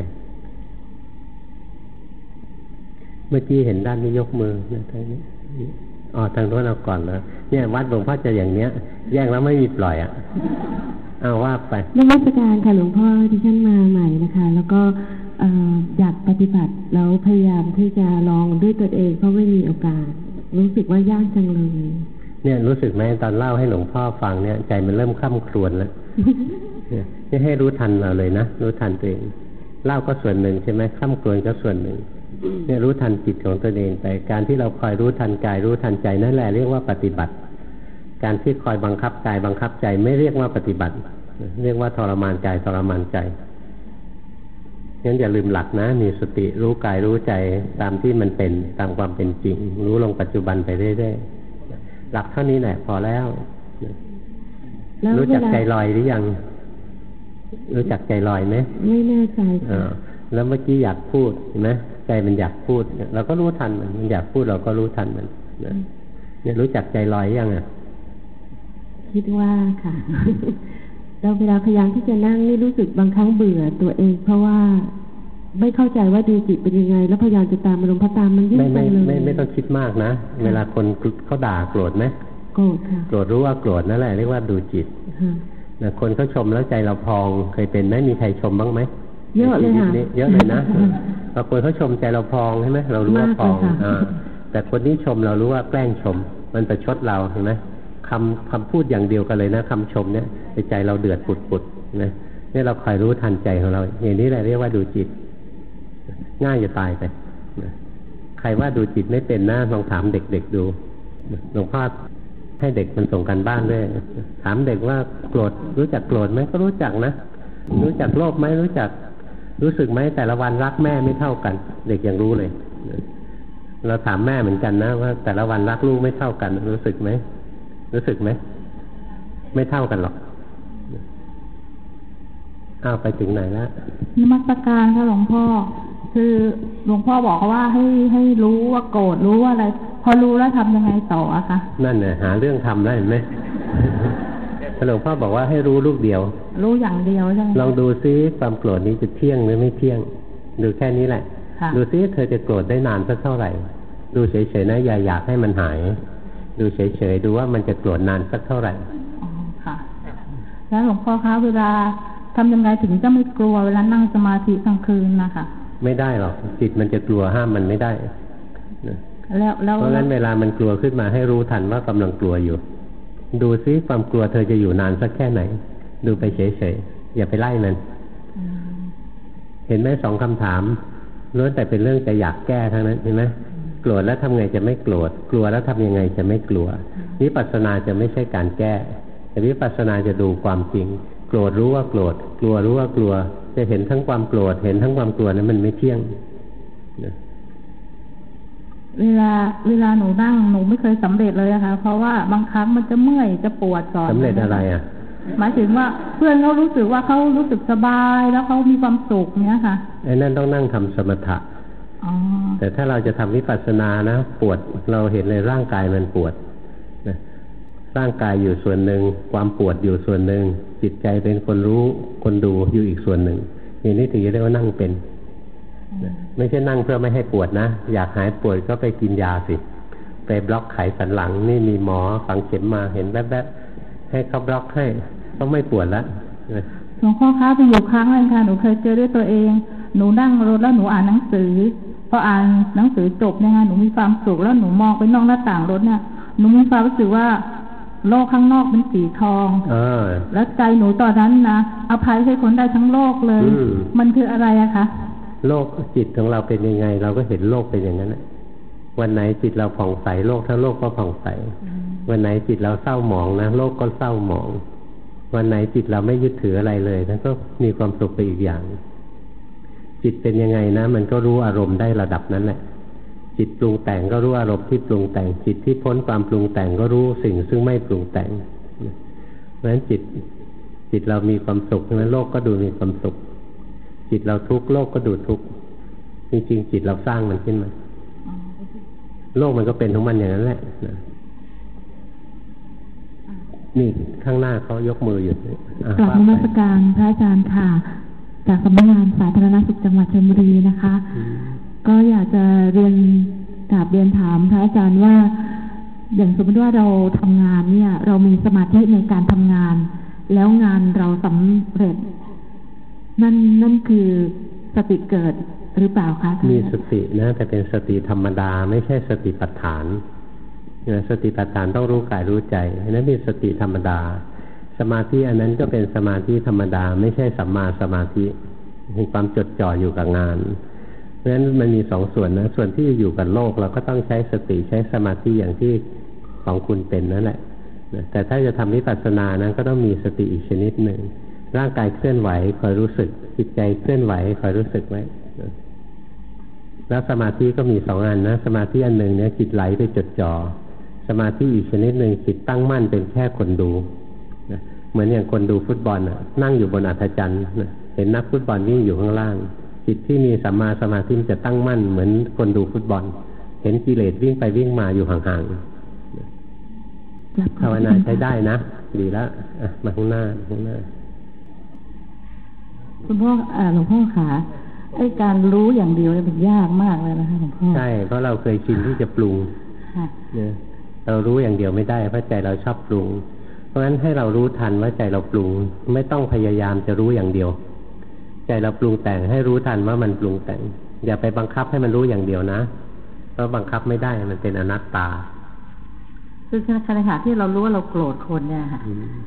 เมื่อกี้เห็นด้านนี้ยกมือนะทางนี้ อ๋อทางโน้นเอาก่อนนะเนี่ยวัดหลวงพ่อจะอย่างเนี้ย แยกแล้วไม่มีปล่อยอะเอาว่าไปนมัสการค่ะหลวงพ่อที่ฉันมาใหม่นะคะ แล้วก็เอ่ออยากปฏิบัติแล้วพยายามที่จะลองด้วยตัวเองเพราะไม่มีโอกาส รู้สึกว่ายากจังเลย เนี่ยรู้สึกไหมตอนเล่าให้หลวงพ่อฟังเนี่ยใจมันเริ่มข้ามครวนแล้วเนี่ยนี่ให้รู้ทันเราเลยนะรู้ทันตัวเองเล่าก็ส่วนหนึ่งใช่ไหมข้ามครวนก็ส่วนหนึ่งใจ เนี่ยรู้ทันจิตของตนเองไปการที่เราคอยรู้ทันกายรู้ทันใจนั่นแหละเรียกว่าปฏิบัติ การที่คอยบังคับกายบังคับใจไม่เรียกว่าปฏิบัติ เรียกว่าทรมานกายทรมานใจงั้นอย่าลืมหลักนะ มีสติรู้กายรู้ใจตามที่มันเป็นตามความเป็นจริง รู้ลงปัจจุบันไปเรื่อยๆหลักเท่านี้แหละพอแล้ว รู้จักใจลอยหรือยัง รู้จักใจลอยไหมไม่แน่ใจอ่าแล้วเมื่อกี้อยากพูดเห็นไหม ใจมันอยากพูดเราก็รู้ทันมันมันอยากพูดเราก็รู้ทันมันเนี่ยรู้จักใจลอยยังอะ คิดว่าค่ะเราเวลาพยายามที่จะนั่งนี่รู้สึกบางครั้งเบื่อตัวเอง เพราะว่าไม่เข้าใจว่าดูจิตเป็นยังไง แล้วพยายามจะตามอารมณ์พระตามมันยิ่งไปเลยไม่ไม่ต้องคิดมากนะเวลาคนเขาด่าโกรธไหมโกรธค่ะโกรธรู้ว่าโกรธนั่นแหละเรียกว่าดูจิตนะคนเขาชมแล้วใจเราพองเคยเป็นไหมมีใครชมบ้างไหม เยอะเลยค่ะเยอะเลยนะบางคนเขาชมใจเราพองใช่ไหมเรารู้ว่าพองอ่าแต่คนนี้ชมเรารู้ว่าแกล้งชม มันประชดเราเห็นไหมคำคำพูดอย่างเดียวกันเลยนะคำชมเนี่ยใจเราเดือดปุดปุดนะนี่เราคอยรู้ทันใจของเรา อย่างนี้แหละเรียกว่าดูจิต ง่ายจะตายไปใครว่าดูจิตไม่เป็นนะลองถามเด็กๆดูหลวงพ่อให้เด็กมันส่งกันบ้านด้วย ถามเด็กว่าโกรธรู้จักโกรธไหมก็รู้จักนะ รู้จักโลภไหมรู้จัก รู้สึกไหมแต่ละวันรักแม่ไม่เท่ากัน เด็กยังรู้เลย เราถามแม่เหมือนกันนะว่า แต่ละวันรักลูกไม่เท่ากัน รู้สึกไหมรู้สึกไหมไม่เท่ากันหรอกอ้าวไปถึงไหนแล้วนมัสการค่ะหลวงพ่อ คือหลวงพ่อบอกว่าให้ให้รู้ว่าโกรธรู้ว่าอะไร พอรู้แล้วทำยังไงต่ออะคะนั่นเนี่ยหาเรื่องทำได้ไหมหลวงพ่อบอกว่าให้รู้ลูกเดียว รู้อย่างเดียวใช่ไหมลองดูซิความโกรธนี้จะเที่ยงหรือไม่เที่ยง ดูแค่นี้แหละ ดูซิเธอจะโกรธได้นานสักเท่าไหร่ ดูเฉยๆนะอย่าอยากให้มันหาย ดูเฉยๆดูว่ามันจะโกรธนานสักเท่าไหร่อ๋อค่ะแล้วหลวงพ่อคะเวลาทำยังไงถึงจะไม่กลัวเวลานั่งสมาธิกลางคืนนะคะไม่ได้หรอกจิตมันจะกลัวห้ามมันไม่ได้แล้วแล้วเพราะงั้นเวลามันกลัวขึ้นมาให้รู้ทันว่ากำลังกลัวอยู่ ดูซิความกลัวเธอจะอยู่นานสักแค่ไหน ดูไปเฉยๆ อย่าไปไล่มัน เห็นไหมสองคำถามล้วนแต่เป็นเรื่องจะอยากแก้ทั้งนั้นเห็นไหมโกรธแล้วทำไงจะไม่โกรธ กลัวแล้วทำยังไงจะไม่กลัว วิปัสสนาจะไม่ใช่การแก้ แต่วิปัสสนาจะดูความจริง โกรธรู้ว่าโกรธ กลัวรู้ว่ากลัว จะเห็นทั้งความโกรธ เห็นทั้งความกลัวนั้นมันไม่เที่ยงเวลาเวลาหนูนั่งหนูไม่เคยสำเร็จเลยอะค่ะเพราะว่าบางครั้งมันจะเมื่อยจะปวดก่อนสำเร็จอะไรอะ หมายถึงว่าเพื่อนเขารู้สึกว่าเขารู้สึกสบายแล้วเขามีความสุขเนี้ยค่ะไอ้นั่นต้องนั่งทำสมถะแต่ถ้าเราจะทำวิปัสสนานะปวดเราเห็นในร่างกายมันปวดนะร่างกายอยู่ส่วนหนึ่ง ความปวดอยู่ส่วนหนึ่ง จิตใจเป็นคนรู้คนดูอยู่อีกส่วนหนึ่งอย่างนี้ถึงจะเรียกว่านั่งเป็นไม่ใช่นั่งเพื่อไม่ให้ปวดนะ อยากหายปวดก็ไปกินยาสิ ไปบล็อกไขสันหลังนี่มีหมอฝังเข็มมาเห็นแวบๆ ให้เขาบล็อกให้ก็ไม่ปวดแล้วหลวงพ่อคะไปอยู่ครั้งนึงค่ะหนูเคยเจอด้วยตัวเอง หนูนั่งรถแล้วหนูอ่านหนังสือพออ่านหนังสือจบเนี่ยหนูมีความสุขแล้วหนูมองไปนอกหน้าต่างรถเนี่ยหนูมีความรู้สึกว่าโลกข้างนอกเป็นสีทองอแล้วใจหนูตอนนั้นนะอภัยให้คนได้ทั้งโลกเลย มันคืออะไรอะคะ โลกจิตของเราเป็นยังไง เราก็เห็นโลกเป็นอย่างนั้นวันไหนจิตเราผ่องใสโลกทั้งโลกก็ผ่องใส วันไหนจิตเราเศร้าหมองนะโลกก็เศร้าหมอง วันไหนจิตเราไม่ยึดถืออะไรเลยนั่นก็มีความสุขไปอีกอย่าง จิตเป็นยังไงนะ มันก็รู้อารมณ์ได้ระดับนั้นแหละจิตปรุงแต่งก็รู้อารมณ์ที่ปรุงแต่ง จิตที่พ้นความปรุงแต่งก็รู้สิ่งซึ่งไม่ปรุงแต่งเพราะฉะนั้นจิตจิตเรามีความสุขนั้นโลกก็ดูมีความสุข จิตเราทุกข์โลกก็ดูทุกข์จริงๆจิตเราสร้างมันขึ้นมาโลกมันก็เป็นของมันอย่างนั้นแหละ นี่ข้างหน้าเขายกมืออยู่กลับนมัสการพระอาจารย์ค่ะ จากสำนักงานสาธารณสุขจังหวัดชลบุรีนะคะ ก็อยากจะเรียนกราบเรียนถามพระอาจารย์ว่า อย่างสมมติว่าเราทำงานเนี่ย เรามีสมาธิในการทำงาน แล้วงานเราสำเร็จ นั่นนั่นคือสติเกิดหรือเปล่าคะมีสตินะแต่เป็นสติธรรมดาไม่ใช่สติปัฏฐาน สติปัฏฐานต้องรู้กายรู้ใจอันนั้นเป็นสติธรรมดา สมาธิอันนั้นก็เป็นสมาธิธรรมดา ไม่ใช่สัมมาสมาธิมีความจดจ่ออยู่กับงานเพราะฉะนั้นมันมีสองส่วนนะส่วนที่อยู่กับโลกเราก็ต้องใช้สติใช้สมาธิอย่างที่ของคุณเป็นนั่นแหละแต่ถ้าจะทำวิปัสสนานั้นก็ต้องมีสติอีกชนิดหนึ่งร่างกายเคลื่อนไหวคอยรู้สึกจิตใจเคลื่อนไหวคอยรู้สึกไว้แล้วสมาธิก็มีสองอันนะ สมาธิอันหนึ่งเนี่ยจิตไหลไปจดจ่อ สมาธิอีกชนิดหนึ่งจิตตั้งมั่นเป็นแค่คนดูนะเหมือนอย่างคนดูฟุตบอลน่ะนั่งอยู่บนอัฐจันทร์เห็นนักฟุตบอลวิ่งอยู่ข้างล่าง จิตที่มีสัมมาสมาธิจะตั้งมั่นเหมือนคนดูฟุตบอล เห็นกิเลสวิ่งไปวิ่งมาอยู่ห่างๆภาวนาใช้ได้นะ ดีแล้วมาข้างหน้าข้างหน้า คุณพ่อหลวงพ่อขาไอ้การรู้อย่างเดียวเนี่ยมันยากมากเลยนะคะหลวงพ่อใช่เพราะเราเคยชินที่จะปรุงเนี่ย เรารู้อย่างเดียวไม่ได้เพราะใจเราชอบปรุง เพราะฉะนั้นให้เรารู้ทันว่าใจเราปรุง ไม่ต้องพยายามจะรู้อย่างเดียว ใจเราปรุงแต่งให้รู้ทันว่ามันปรุงแต่ง อย่าไปบังคับให้มันรู้อย่างเดียวนะ เพราะบังคับไม่ได้มันเป็นอนัตตาคือขณะที่เรารู้ว่าเราโกรธคนเนี่ยค่ะ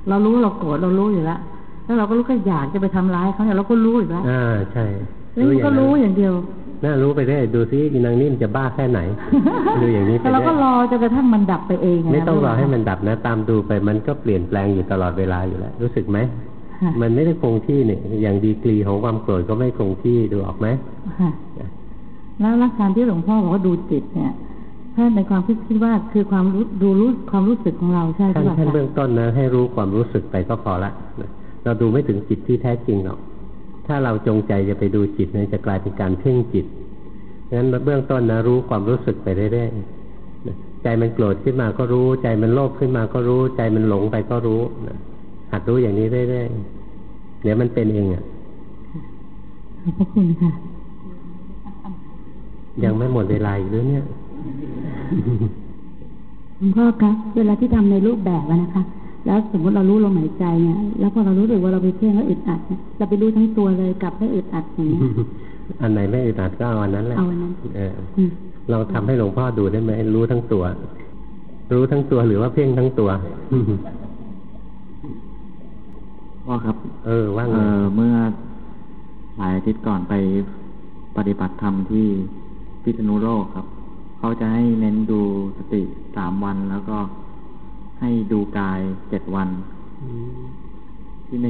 เรารู้ว่าเราโกรธเรารู้อยู่แล้วแล้วเราก็รู้ก็อยากจะไปทำร้ายเขาเนี่ยเราก็รู้อยู่แล้วอ่าใช่แล้วก็รู้อย่างเดียว น่ารู้ไปได้ดูซิอีนางนิ่มจะบ้าแค่ไหนดูอย่างนี้ไปแต่เราก็รอจนกระทั่งมันดับไปเองไม่ต้องรอให้มันดับนะ ตามดูไปมันก็เปลี่ยนแปลงอยู่ตลอดเวลาอยู่แล้วรู้สึกไหมมันไม่ได้คงที่เนี่ย อย่างดีกรีของความโกรธก็ไม่คงที่ดูออกไหมแล้วลักษณะที่หลวงพ่อบอกว่าดูจิตเนี่ยถ้าในความคิดคิดว่าคือความรู้ดูรู้ความรู้สึกของเราใช่ไหมท่านท่านเบื้องต้นนะให้รู้ความรู้สึกไปก็พอละเราดูไม่ถึงจิตที่แท้จริงหรอก ถ้าเราจงใจจะไปดูจิตเนี่ยจะกลายเป็นการเพ่งจิตงั้นเบื้องต้นนะรู้ความรู้สึกไปเรื่อยๆใจมันโกรธขึ้นมาก็รู้ ใจมันโลภขึ้นมาก็รู้ ใจมันหลงไปก็รู้หัดรู้อย่างนี้เรื่อยๆเดี๋ยวมันเป็นเองอะขอบพระคุณค่ะ ยังไม่หมดเวลาอีกหรือเนี่ยหลวงพ่อคะเวลาที่ทำในรูปแบบนะคะ แล้วสมมติเรารู้ลมหายใจเนี่ยแล้วพอเรารู้สึกว่าเราไปเพ่งแล้วอึดอัดเนี่ยเราไปรู้ทั้งตัวเลยกลับให้อึดอัดอย่างนี้อันไหนไม่อึดอัดก็เอาอันนั้นแหละเอาอันนั้นเออเราทำให้หลวงพ่อดูได้ไหมรู้ทั้งตัว รู้ทั้งตัวหรือว่าเพ่งทั้งตัวพ่อครับ เออว่างเออเมื่อหลายอาทิตย์ก่อนไปปฏิบัติธรรมที่พิษณุโลกครับ เขาจะให้เน้นดูสติสามวันแล้วก็ ให้ดูกายเจ็ดวัน ที่ใน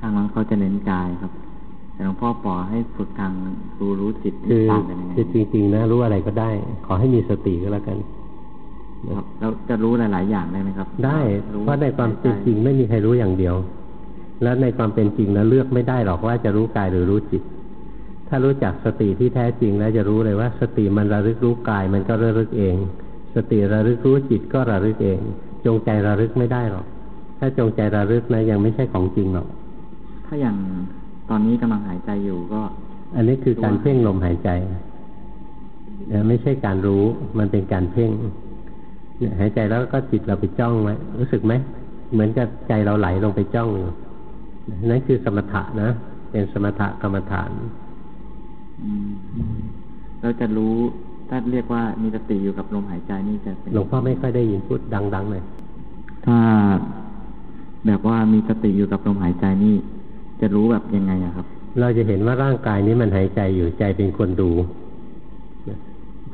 ทางนั้นเขาจะเน้นกายครับ แต่หลวงพ่อปอให้ฝึกทางรู้รู้จิตคือต่างกันยังไงคือจริงๆนะรู้อะไรก็ได้ ขอให้มีสติก็แล้วกันครับแล้วจะรู้หลาย ๆ อย่างได้ไหมครับ ได้รู้เพราะในความเป็นจริงไม่มีใครรู้อย่างเดียว แล้วในความเป็นจริงแล้วเลือกไม่ได้หรอกว่าจะรู้กายหรือรู้จิต ถ้ารู้จักสติที่แท้จริงแล้วจะรู้เลยว่า สติมันระลึกรู้กายมันก็ระลึกเอง สติระลึกรู้จิตก็ระลึกเอง จงใจระลึกไม่ได้หรอก ถ้าจงใจระลึกนะยังไม่ใช่ของจริงหรอก ถ้าอย่างตอนนี้กำลังหายใจอยู่ก็ อันนี้คือการเพ่งลมหายใจนะไม่ใช่การรู้ มันเป็นการเพ่งเนี่ยหายใจแล้วก็จิตเราไปจ้องไว้รู้สึกไหม เหมือนกับใจเราไหลลงไปจ้องอยู่นั่นคือสมถะนะ เป็นสมถะกรรมฐานอืมเราจะรู้ ถ้าเรียกว่ามีสติอยู่กับลมหายใจนี่จะเป็นหลวงพ่อไม่ค่อยได้ยินพูดดังๆเลยถ้าแบบว่ามีสติอยู่กับลมหายใจนี่ จะรู้แบบยังไงอะครับ เราจะเห็นว่าร่างกายนี้มันหายใจอยู่ใจเป็นคนดู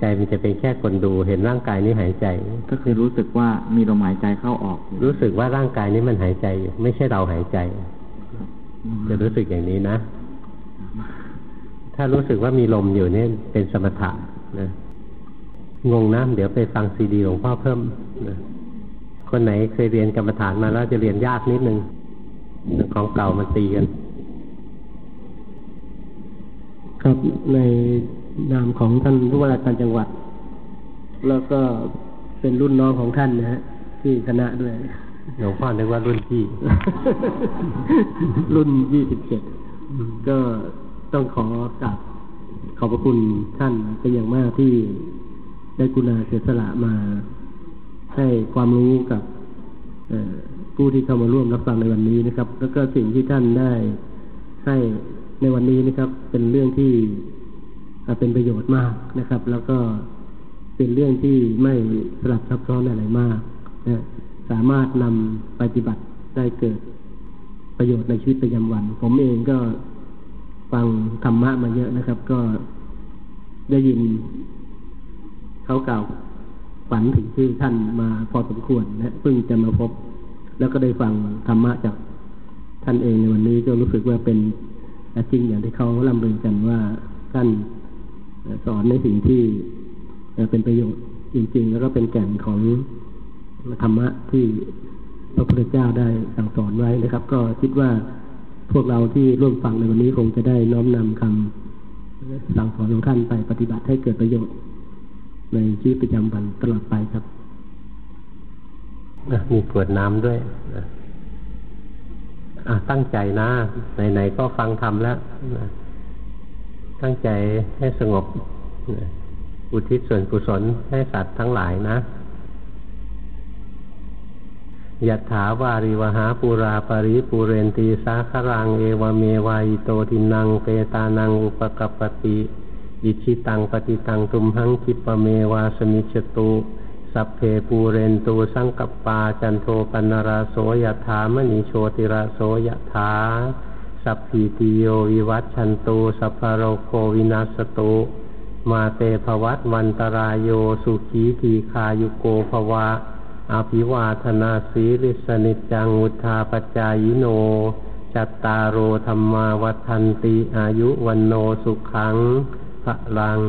ใจมันจะเป็นแค่คนดู เห็นร่างกายนี้หายใจ ก็คือรู้สึกว่ามีลมหายใจเข้าออกอยู่รู้สึกว่าร่างกายนี้มันหายใจอยู่ไม่ใช่เราหายใจอืมจะรู้สึกอย่างนี้นะ ถ้ารู้สึกว่ามีลมอยู่เนี่ยเป็นสมถะนะ งงนะเดี๋ยวไปฟังซีดีหลวงพ่อเพิ่มนะคนไหนเคยเรียนกรรมฐานมาแล้วจะเรียนยากนิดนึงของเก่ามันตีกัน ครับในนามของท่านผู้ว่าราชการจังหวัด แล้วก็เป็นรุ่นน้องของท่านนะฮะที่คณะด้วยหลวงพ่อนึกว่ารุ่นพี่ รุ่นยี่สิบเจ็ดก็ต้องขอกราบขอบพระคุณท่านเป็นอย่างมากที่ ได้กุณาเสียสละมาให้ความรู้กับผู้ที่เข้ามาร่วมรับฟังในวันนี้นะครับ แล้วก็สิ่งที่ท่านได้ให้ในวันนี้นะครับ เป็นเรื่องที่เป็นประโยชน์มากนะครับ แล้วก็เป็นเรื่องที่ไม่สลับซับซ้อนอะไรมากนะสามารถนำปฏิบัติได้เกิดประโยชน์ในชีวิตประจำวัน ผมเองก็ฟังธรรมะมาเยอะนะครับ ก็ได้ยิน เขากล่าวฝันถึงชื่อท่านมาพอสมควรนะเพิ่งจะมาพบ แล้วก็ได้ฟังธรรมะจากท่านเองในวันนี้ก็รู้สึกว่าเป็นจริงอย่างที่เขาล่ำลือกันว่าท่านสอนในสิ่งที่เป็นประโยชน์จริง ๆ แล้วก็เป็นแก่นของธรรมะที่พระพุทธเจ้าได้สั่งสอนไว้นะครับ ก็คิดว่าพวกเราที่ร่วมฟังในวันนี้คงจะได้น้อมนำคำสั่งสอนของท่านไปปฏิบัติให้เกิดประโยชน์ ในชีวิตประจำวันตลอดไปครับมีขวดน้ำด้วยอะตั้งใจนะ ไหนๆก็ฟังธรรมแล้วตั้งใจให้สงบอุทิศส่วนกุศลให้สัตว์ทั้งหลายนะยะถาวาริวะหาปูรา ปะริปูเรนติ สาคะรังเอวะเมวะ อิโตทินนังเปตานังอุปะกัปปะติ อิจฉิตังปัตถิตังตุมหัง ขิปปะเมวะ สะมิชฌะตุสัพเพปูเรนตุ สังกัปปาจันโทปัณณะระโส ยะถา มะณิ โชติระโส ยะถาสัพพีติโยวิวัชชันตุ สัพพะโรโควินัสสะตุมาเต ภะวัตวันตะราโยสุขีทีคายุโกภวะอภิวาธนาสีริสนิจังุทธาปจายโน จัตตารโอธรรมาวัฒนติอายุวันโนสุขัง พระลัง